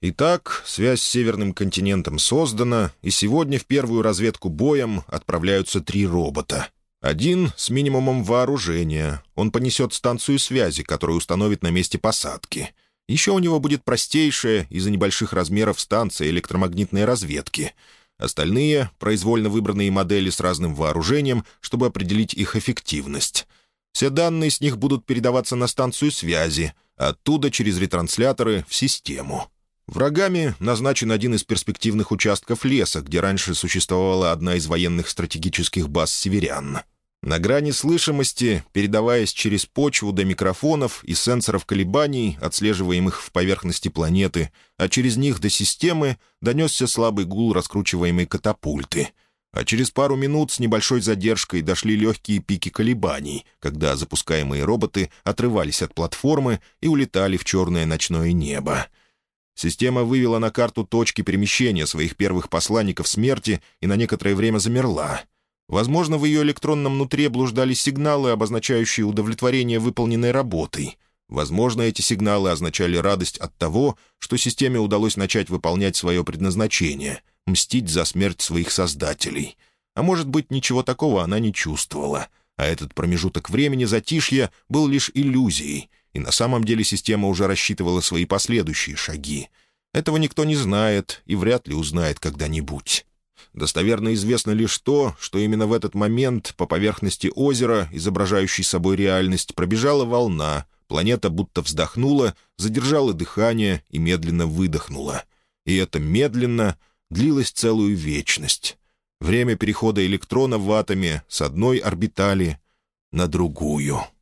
Итак, связь с Северным континентом создана, и сегодня в первую разведку боем отправляются три робота. Один с минимумом вооружения. Он понесет станцию связи, которую установит на месте посадки. Еще у него будет простейшая из-за небольших размеров станция электромагнитной разведки. Остальные — произвольно выбранные модели с разным вооружением, чтобы определить их эффективность. Все данные с них будут передаваться на станцию связи, оттуда через ретрансляторы в систему. Врагами назначен один из перспективных участков леса, где раньше существовала одна из военных стратегических баз северян. На грани слышимости, передаваясь через почву до микрофонов и сенсоров колебаний, отслеживаемых в поверхности планеты, а через них до системы, донесся слабый гул раскручиваемой катапульты. А через пару минут с небольшой задержкой дошли легкие пики колебаний, когда запускаемые роботы отрывались от платформы и улетали в черное ночное небо. Система вывела на карту точки перемещения своих первых посланников смерти и на некоторое время замерла. Возможно, в ее электронном нутре блуждали сигналы, обозначающие удовлетворение выполненной работой. Возможно, эти сигналы означали радость от того, что системе удалось начать выполнять свое предназначение — мстить за смерть своих создателей. А может быть, ничего такого она не чувствовала. А этот промежуток времени затишья был лишь иллюзией — и на самом деле система уже рассчитывала свои последующие шаги. Этого никто не знает и вряд ли узнает когда-нибудь. Достоверно известно лишь то, что именно в этот момент по поверхности озера, изображающей собой реальность, пробежала волна, планета будто вздохнула, задержала дыхание и медленно выдохнула. И это медленно длилось целую вечность. Время перехода электрона в атоме с одной орбитали на другую —